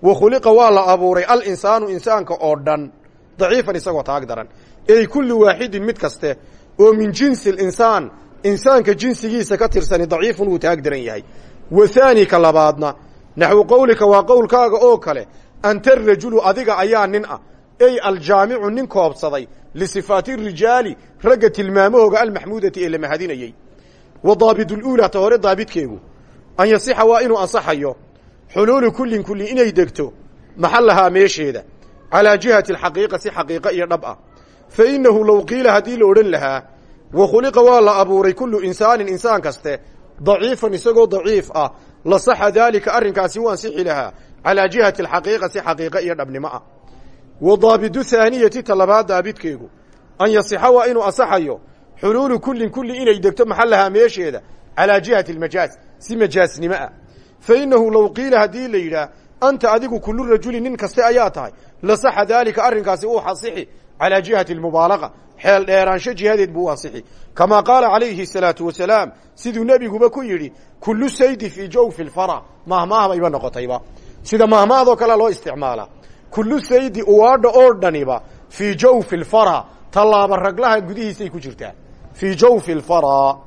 Wa khuliqa waa la abuuray alinsaanu insaanka oo dhan. Daciifan isagoo taag daran. Ey kullu waaxidin mid kaste oo min jinsi linsaan insaanka jinsigiisa ka tirsani daciifun wuu taag daran yahay wa haani ka labaadna. Naxwu qowlika waa qowlkaaga oo kale anta rajulu adiga ayaa nin ah. Ey aljaamicu nin koobsaday lisifaati rijaali ragga tilmaamahooga almaxmuudati ee la mahadinayey wa daabiduluulaa ta hore daabidkeegu an yasixa waa inuu ansaxayo xuluulu kullin kulli inay degto maxallahaa meesheeda calaa jihati alxaqiiqa si xaqiiqa iyo dhab ah. Fa innahu low qiila haddii la odhan lahaa wa khuliqa waa la abuuray kullu insaanin insaan kaste daciifan isagoo daciif ah la saxa daalika arrinkaasi u ansixi lahaa calaa jihati alxaqiiqa si xaqiiqa iyo dhabnimo ah. Wa daabidu haaniyati ta labaad daabidkeegu. An yasixa waa inuu ansaxayo xuluulu kullin kulli inay degto maxallahaa meesheeda calaa jihati almajaaz si majaasnimo ah. Fa innahu low qiila haddii la yidhaah anta adigu kullu rajuli nin kaste ayaa tahay la daalika arrinkaasi uu calaa jihati almubaalaqa xeel dheeraansho jihadeed buu u ansixi kamaa qaala calayhi salaatu wasalaam siduu nebiguba ku yidhi kullu saydi fii jawfi lfara mahmaahbayba noqotayba sida mahmaahadoo kale loo isticmaala kullu saydi uwaadha oo dhaniba fii jawfi lfara tallaaba raglaha gudihiisay ku jirtaa fii jawfi lfara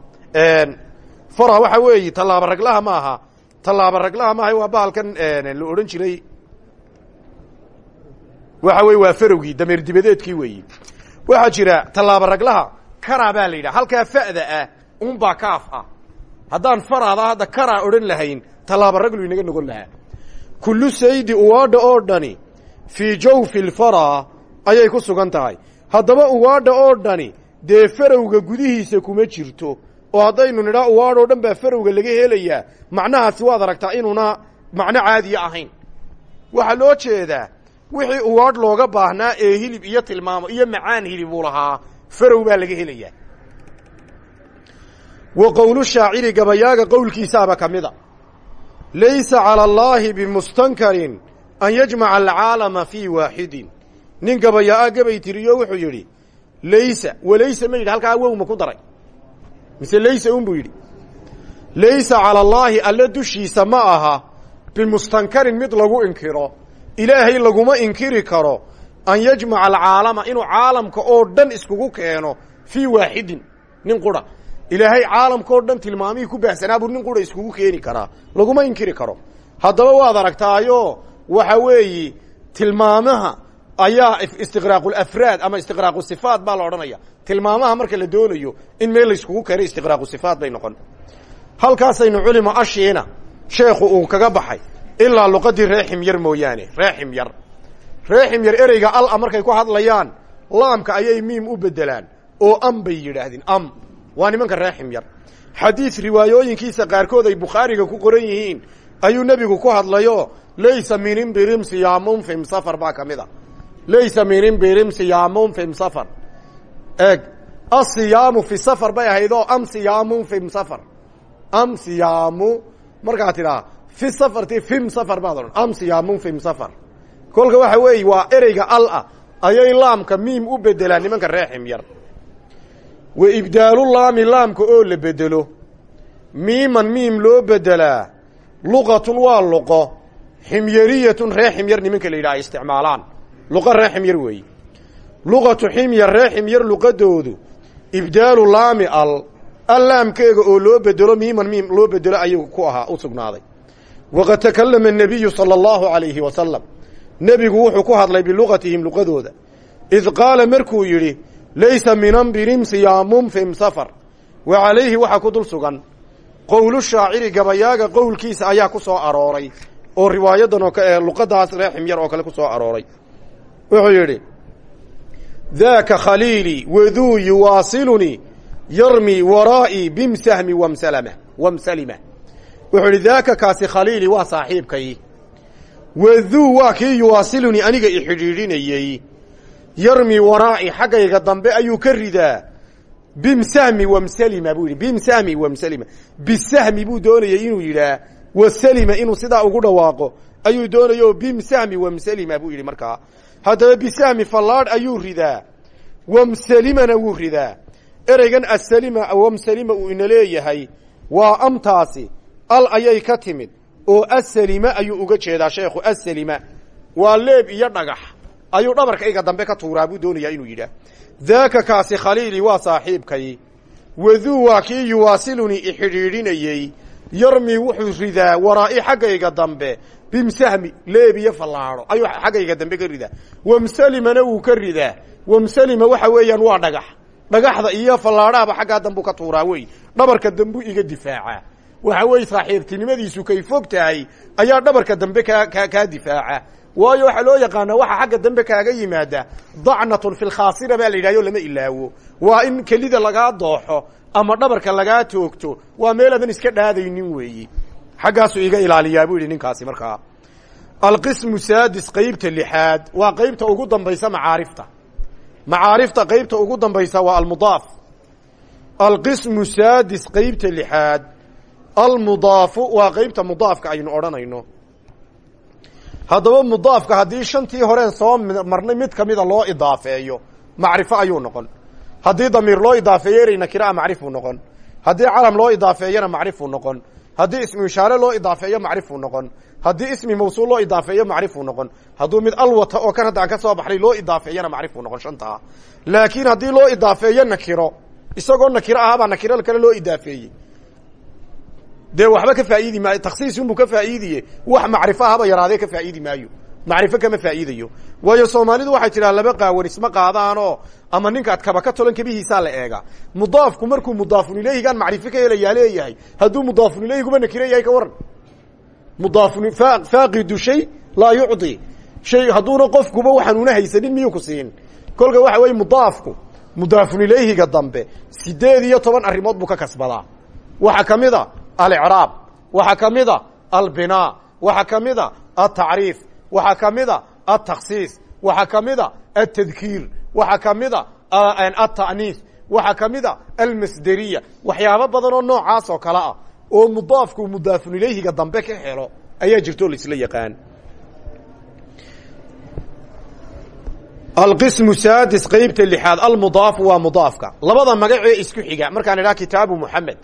fara waxa weeye tallaaba raglaha maaha tallaaba raglaha maaha waa bahalkan la odhan jiray waxa weye waa farowgii dameer dibadeedkii weeyi waxaa jira tallaaba raglaha. Karaa baa la yidhaha halkaa fa'da ah unbaa kaaf ah. Haddaan faraada hadda karaa odhan lahayn tallaaba raglu inaga nogon lahaa. Kullu saydi uwaadha oo dhani fii jawfi lfara ayay ku sugan tahay. Haddaba uwaadha oo dhani dee farowga gudihiisa kuma jirto. Oo haddaynu nidhaa uwaadh oo dhan baa farowga laga helayaa macnahaasi waad aragtaa inuuna macno caadiya ahayn. Waxaa loo jeedaa wixii uwaadh looga baahnaa ee hilib iyo tilmaamo iyo macaan hilib uu lahaa farow baa laga helayaa. Wa qowlu shaaciri gabayaaga qowlkiisaaba ka mida laysa cala allaahi bimustankarin an yajmaca alcaalama fii waaxidin. Nin gabayaa-a gabay tiriyo wuxuu yidhi laysa walaysa ma yidhi halkaa wow ma ku daray. Mise laysa un buu yidhi. Laysa cala allaahi alle dushiisa ma aha bimustankarin mid lagu inkiro ilaahay laguma inkiri karo an yajmaca alcaalama inuu caalamka oo dhan iskugu keeno fii waaxidin nin qura. Ilaahay caalamka oo dhan tilmaamihii ku baahsanaa buu nin qura iskugu keeni karaa. Laguma inkiri karo. Haddaba waad aragtaayo waxa weeyi tilmaamaha ayaa istiqraaqulafraad ama istiqraaqu sifaat baa la odhanaya. Tilmaamaha marka la doonayo in meel layskugu keenay istiqraaqu sifaat bay noqon. Halkaasaynu culima ashiina sheekhu uu kaga baxay ilaa luqadii reexim yar mooyaane reexim yar. Reexim yar ereyga ala markay ku hadlayaan laamka ayay miim u bedelaan oo am bay yidhaahdeen am. Waa nimanka reexim yar. Xadiid riwaayooyinkiisa qaarkood ay bukhaariga ku qoran yihiin ayuu nebigu ku hadlayo laysa min imbirim siyaamun fim safar baa ka mid a. Laysa min imbirim siyaamun fim safar. Eeg asiyaamu fi safar bay ahayd oo am siyaamun fim safar. Am siyaamu markaad tidhaha fi safarti fim safar baad odhan am siyaamun fim safar. Kolka waxa weeye waa ereyga al ah. Ayay laamka miim u bedelaan nimanka reexim yar. Wa ibdaalu laami laamka oo la bedelo miiman miim loo bedelaa luqatun waa luqo. Ximyariyatun ree ximyar nimanka la yidhaha ay isticmaalaan. Luqo ree ximyar weeye luqatu ximyar ree ximyar luqadoodu. Ibdaalu laami al. Al laamkeega oo loo bedelo miiman miim loo bedelo ayuu ku ahaa u sugnaaday waqad takalama nebiyu sala allahu calayhi wasalam nebigu wuxuu ku hadlay biluqatihim luqadooda id qaala markuu yidhi laysa min ambirin siyaamun fim safar wa calayhi waxaa ku dul sugan qowlu shaaciri gabayaaga qowlkiisa ayaa ku soo arooray oo riwaayaddanoo kae luqadaas reexim yar oo kale ku soo arooray wuxuu yidhi daaka khaliilii waduu yuwaasilunii yarmi waraa'ii bimsahmi wamsalama wamsalima wuxuu yidhi daaka kaasi khaliilii waa saaxiibkay. Waduu waa kii yuwaasilunii aniga i xidhiidhinayey yarmi waraa'i xaggayga dambe ayuu ka ridaa. Bimsahmi wamsalima buu yidhi. Bimsahmi wamsalima bisahmi buu doonayay inuu yidhaah. Wasalima inuu sidaa ugu dhawaaqo ayuu doonaya oo bimsahmi wamsalima buu yidhi markaa. Haddaba bisahmi fallaadh ayuu ridaa. Wamsalimana wuu ridaa. Ereygan asalima wamsalima uu ina leeyahay waa amtaasi al ayay ka timid. Oo asalima ayuu uga jeedaa sheekhu asalima waa leeb iyo dhagax. Ayuu dhabarkayga dambe ka tuuraa buu doonayaa inuu yidhaah. Daaka kaasi khaliili waa saaxiibkay. Waduu waa kii yuwaasilunii ixidhiidhinayey yarmi wuxuu ridaa waraa'i xaggayga dambe. Bimsahmi leeb iyo fallaadho. Ayuu xaggayga dambe ka ridaa. Wamsalimana wuu ka ridaa. Wamsalima waxa weeyaan waa dhagax. Dhagaxda iyo fallaadhahaba xaggaa dambuu ka tuuraa wey dhabarka dambuu iga difaacaa waxa weeye saaxiibtinimadiisu kay fog tahay ayaa dhabarka dambe kaa ka kaa difaaca. Waayo waxaa loo yaqaanaa waxa xagga dambe kaaga yimaada dacnatun fi lkhaasira baa la lama ilaawo. Waa in kelida lagaa dooxo ama dhabarka lagaa toogto waa meeladan iska dhaadaynin weeyi. Xaggaasuu iga ilaaliyaa buu yidhi ninkaasi markaa. Alqismu saadis qeybta lixaad waa qeybta ugu dambaysa macaarifta. Macaarifta qeybta ugu dambaysa waa almudaaf. Alqismu saadis qeybta lixaad almudaafu waa qeybta mudaafka aynu odhanayno. Haddaba mudaafka haddii shantii horeen soo marnay mid kamida loo idaafeeyo macrifo ayuu noqon. Haddii damiir loo idaafeeyo erey nakira macrifuu noqon. Haddii calam loo idaafeeyana macrifuu noqon. Haddii ismu ishaare loo idaafeeyo macrifuu noqon. Haddii ismi mawsuul loo idaafeeyo macrifuu noqon. Hadduu mid alwata oo kan hadda ka soo baxnay loo idaafeeyana macrifuu noqon shantaa. Laakiin haddii loo idaafeeyo nakiro isagoo nakiro ahaabaa nakiro kale loo idaafeeyey dee waxba ka faa'iidi maayo taksiisunbuu ka faa'iidiye wax macrifo ahaba yaraadee ka faa'iidi maayo. Macrifo kama faa'iidayo. Waayo soomaalidu waxay tidhaha laba qaawan isma qaadaanoo ama ninkaad kaba ka tolan kabihiisaa la eega. Mudaafku markuu mudaafun ilayhigaan macrifo ka helayaa leeyahay hadduu mudaafun ilayhiguba nakiro yahay ka waran mudaafun faaqidu shay laa yucdi. Shay hadduuna qofkuba waxaanuuna haysanin miyuu ku siin? Kolka waxa weye mudaafku mudaafun ilayhiga dambe sideed iyo toban arrimood buu ka kasbadaa. Waxaa ka mid a alicraab waxaa ka mid a albinaa waxaa ka mid a altacriif waxaa ka mid a altaksiis waxaa ka mid a altadkiir waxaa ka mid a alta'niis waxaa ka mid a almasderiya waxyaabo badan oo noocaas oo kale ah oo mudaafku mudaafun ilayhiga dambe ka helo ayaa jirto laisla yaqaan. Alqismu saadis qeybta lixaad almudaafu waa mudaafka. Labada magacee isku xiga. Markaan idhaha kitaabu muxamed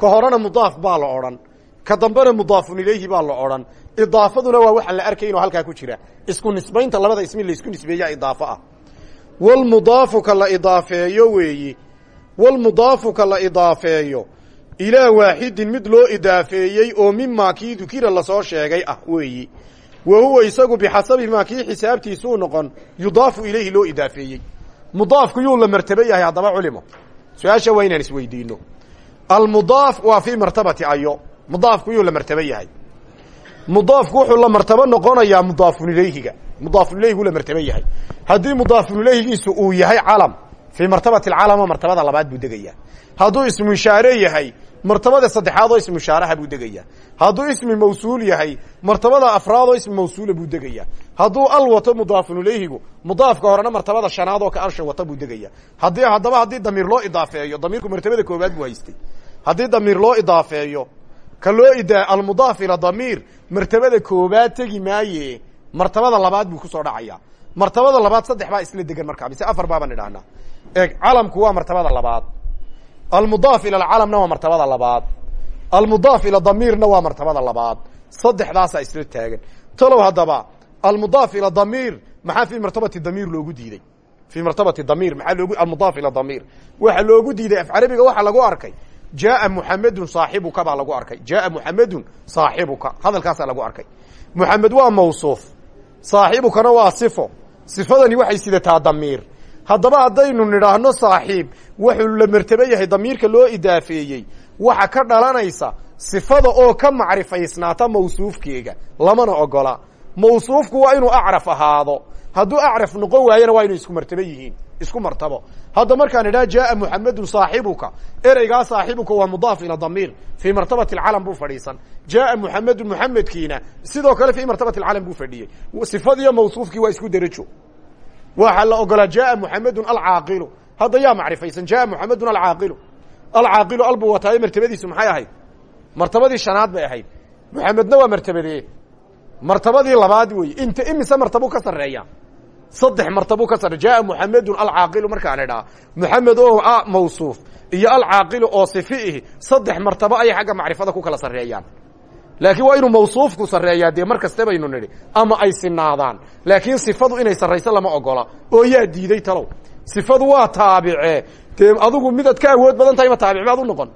ka horena mudaaf baa la odhan. Ka dambena mudaafun ilayhi baa la odhan. Idaafaduna waa waxaan la arkay inuu halkaa ku jira. Isku nisbaynta labada ismi laysku nisbeeyaa idaafo ah. Walmudaafu ka la idaafeeyo weeyi. Walmudaafu ka la idaafeeyo. Ilaa waaxidin mid loo idaafeeyey oo mimaa kii dukira la soo sheegay ah weeyi. Wa huwa isagu bixasabi maa kii xisaabtiisuu noqon yudaafu ilayhi loo idaafeeyey. Mudaafku yuu la martabo yahay haddaba culimo. Su'aasha waa inaan isweydiino almudaaf waa fii martabati ayo. Mudaafku yuu la martabo yahay. Mudaafku wuxuu la martabo noqonayaa mudaafun ilayhiga. Mudaafun ilayhigu la martabo yahay. Haddii mudaafun ilayhigiisu uu yahay calam fii martabati alcalama martabada labaad buu degayaa. Hadduu ismu ishaare yahay martabada saddexaad oo ismu ishaaraha buu degayaa. Hadduu ismi mawsuul yahay martabada afraad oo ismi mawsuula buu degayaa. Hadduu al wato mudaafun ilayhigu mudaafka horena martabada shanaad oo ka alsha wata buu degayaa. Haddii haddaba haddii damiir loo idaafeeyo damiirku martabada haddii damiir loo idaafeeyo ka loo almudaaf ila damiir martabada koobaad tegi maaye martabada labaad buu ku soo dhacayaa martabada labaad saddex baa isla degan markaa mise afar baabaan idhahnaa eeg calamku waa martabada labaad. Almudaaf ila alcalamna waa martabada labaad. Almudaaf ila damiirna waa martabada labaad. Saddexdaasaa isla taagan. Talow haddaba almudaaf ila damiir maxaa fii martabati damiir loogu diiday? Fii martabati damiir maxaa loogu almudaaf ila damiir. Waxa loogu diiday af carabiga waxaa lagu arkay jaaa muxamedun saaxibuka baa lagu arkay jaaa muxamedun saaxibuka hadalkaasaa lagu arkay muxamed waa mawsuuf saaxibukana waa sifo sifadani waxay sidataa damiir haddaba haddaynu nidhaahno saaxiib wuxuu la martabo yahay damiirka loo idaafeeyey waxa ka dhalanaysa sifada oo ka macrifaysnaata mawsuufkeega lamana ogola mawsuufku waa inuu acraf ahaado hadduu acraf noqon waayana waa inuu isku martabo yihiin isku martabo hadda markaan idhaha jaaa muxamedun saaxibuka. Ereygaa saaxibuka waa mudaaf ila damiir. Fii martabati alcalam buu fadhiisan. Jaaa muxamedun muxamedkiina sidoo kale fii martabati alcalam buu fadhiyey. Sifadiiyo mawsuufkii waa isku derajo waxaa la ogolaa jaaa muxamedun alcaaqilu. Hadda yaa macrifaysan jaaa muxamedun alcaaqilu. Alcaaqilu albuu wataayo martabadiisu maxay ahayd? Martabadii shanaad bay ahayd. Muxamedna waa martabadee. Martabadii labaad wey inta imise martabuu ka sarreeya saddex martabuu ka sarreya jaaa muxamedun alcaaqilu markaan idhaa muxamed oo a mawsuuf iyo alcaaqilu oo sifi ihi saddex martabo ayay xagga macrifada ku kala sarreeyaan. Laakiin waa inuu mawsuufku sarreeyaa dee mar kaste baynu nidhi ama ay sinaadaan laakiin sifadu inay sarrayso lama ogola. Oo yaa diiday talow. Sifadu waa taabice. Dee adugu midaad ka awood badan tahay ma taabic baad u noqon.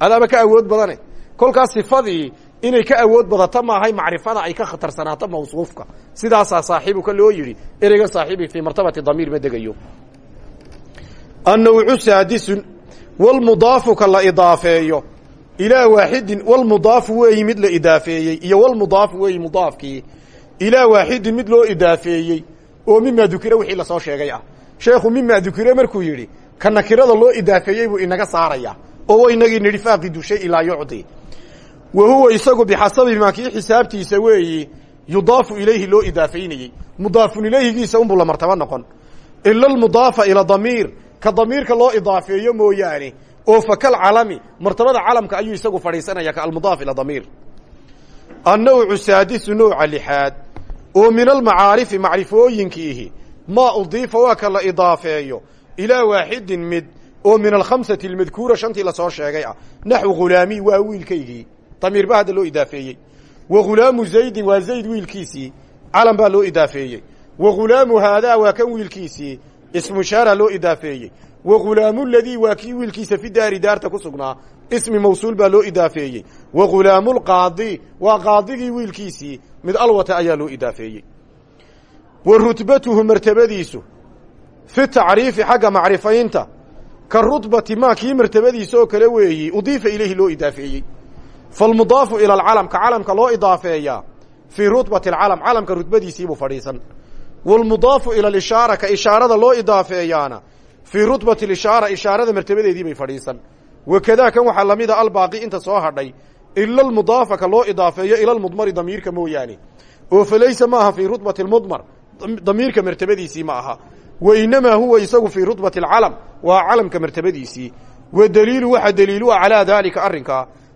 Adaaba ka awood badane. Kolkaas sifadii inay ka awood badato maahay macrifada ay ka khatarsanaato mawsuufka. Sidaasaa saaxiibuka loo yidhi ereyga saaxiibi fii martabati damiir ma degayo. Annawcu saadisun walmudaafu ka la idaafeeyo. Ilaa waaxidin walmudaafu weeyi mid la idaafeeyey iyo walmudaafu weeyi mudaafkii ilaa waaxidin mid loo idaafeeyey oo mimaa dukira wixii la soo sheegay ah. Sheekhu mimaa dukire markuu yidhi ka nakirada loo idaafeeyey buu inaga saaraya oo inagii nidhi faaqidu shay laa yucdi wa huwa isagu bixasabi maa kii xisaabtiisa weeyi yudaafu ilayhi loo idaafeynayey mudaafun ilayhigiisa unbuu la martabo noqon ila almudaafa ila damiir ka damiirka loo idaafeeyo mooyaane oo fakal calami martabada calamka ayuu isagu fadhiisanaya ka almudaaf ila damiir annawcu saadisu nouca lixaad oo min almacaarifi macrifooyinkiihi maa udiifa waa ka la idaafeeyo ilaa waaxidin mid oo min alkhamsati almadkuura shantii la soo sheegay ah naxwu khulaamii waa wiilkaygii damiir baa hadda loo idaafeeyey. Wa khulaamu zaydin waa zayd wiilkiisii calam baa loo idaafeeyey. Wa khulaamu haadaa waa kan wiilkiisii ismushaara loo idaafeeyey. Wa khulaamu ladii waa kii wiilkiisa fi daari daarta ku sugnaa ismi mawsuul baa loo idaafeeyey. Wa khulaamu lqaadi waa qaadigii wiilkiisii mid alwata ayaa loo idaafeeyey. Wa rutbatuhu martabadiisu fi tacriifi xagga macrifaynta ka rutbati maa kii martabadiisa oo kale weeyi udiifa ilayhi loo idaafeeyey falmudaafu ila alcalam ka calamka loo idaafeeyaa fii rutbati alcalam calamka rutbadiisiibuu fadhiisan waalmudaafu ila alishaara ka ishaarada loo idaafeeyaana fii rutbati alishaara ishaarada martabadeedii bay fadhiisan wakadaa kan waxaa lamida albaaqi inta soo hadhay ila almudaafa ka loo idaafeeyo ila almudmari damiirka mooyaane oo falaysa ma aha fii rutbati almudmar damiirka martabadiisii ma aha wa inamaa huwa isagu fii rutbati alcalam waa calamka martabadiisii wa daliilu waxa daliilu ah calaa daalika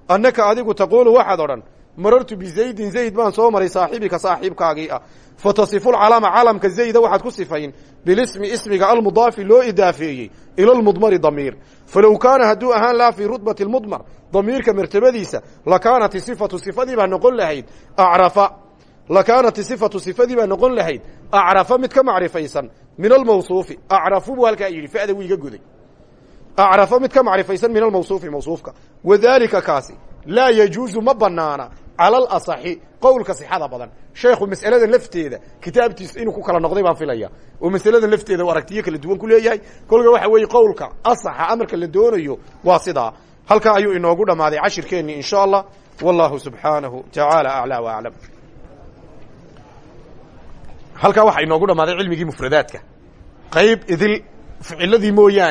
annaka adigu taquulu waxaad odhan marartu bizaydin zayd baan soo maray saaxibika saaxiibkaagii ah. Fa tasifu lcalama calamka zayda waxaad ku sifayn bilismi ismiga almudaafi loo idaafeeyey ila lmudmari damiir. Falow kaana hadduu ahaan laha fii rutbati lmudmar damiirka martabadiisa lakaanat isifatu sifadii baa noqon lahayd acrafa. Lakaanat isifatu sifadii baa noqon lahayd acrafa mid ka macrifaysan min almawsuufi acrafu buu halkaa yidhi fa'da wuu iga goday acrafa mid ka macrifaysan min almawsuufi mawsuufka wadaalika kaasi laa yajuusu ma banaana cala alasaxi qowlka sixada badan sheekhu mas'aladan lafteeda kitaabtiisa inuu ku kala noqday baan filaya oo masaladan lafteeda u aragtiyo kala duwan ku leeyahay kolka waxa weeye qowlka asaxa amarka la doonayo waa sidaa halkaa ayuu inoogu dhammaaday cashirkeenni in sha allah wallahu subxaanahu tacaala aclaa wa aclam halkaa waxaa inoogu dhammaaday cilmigii mufradaadka qayb idil ficiladii mooyaane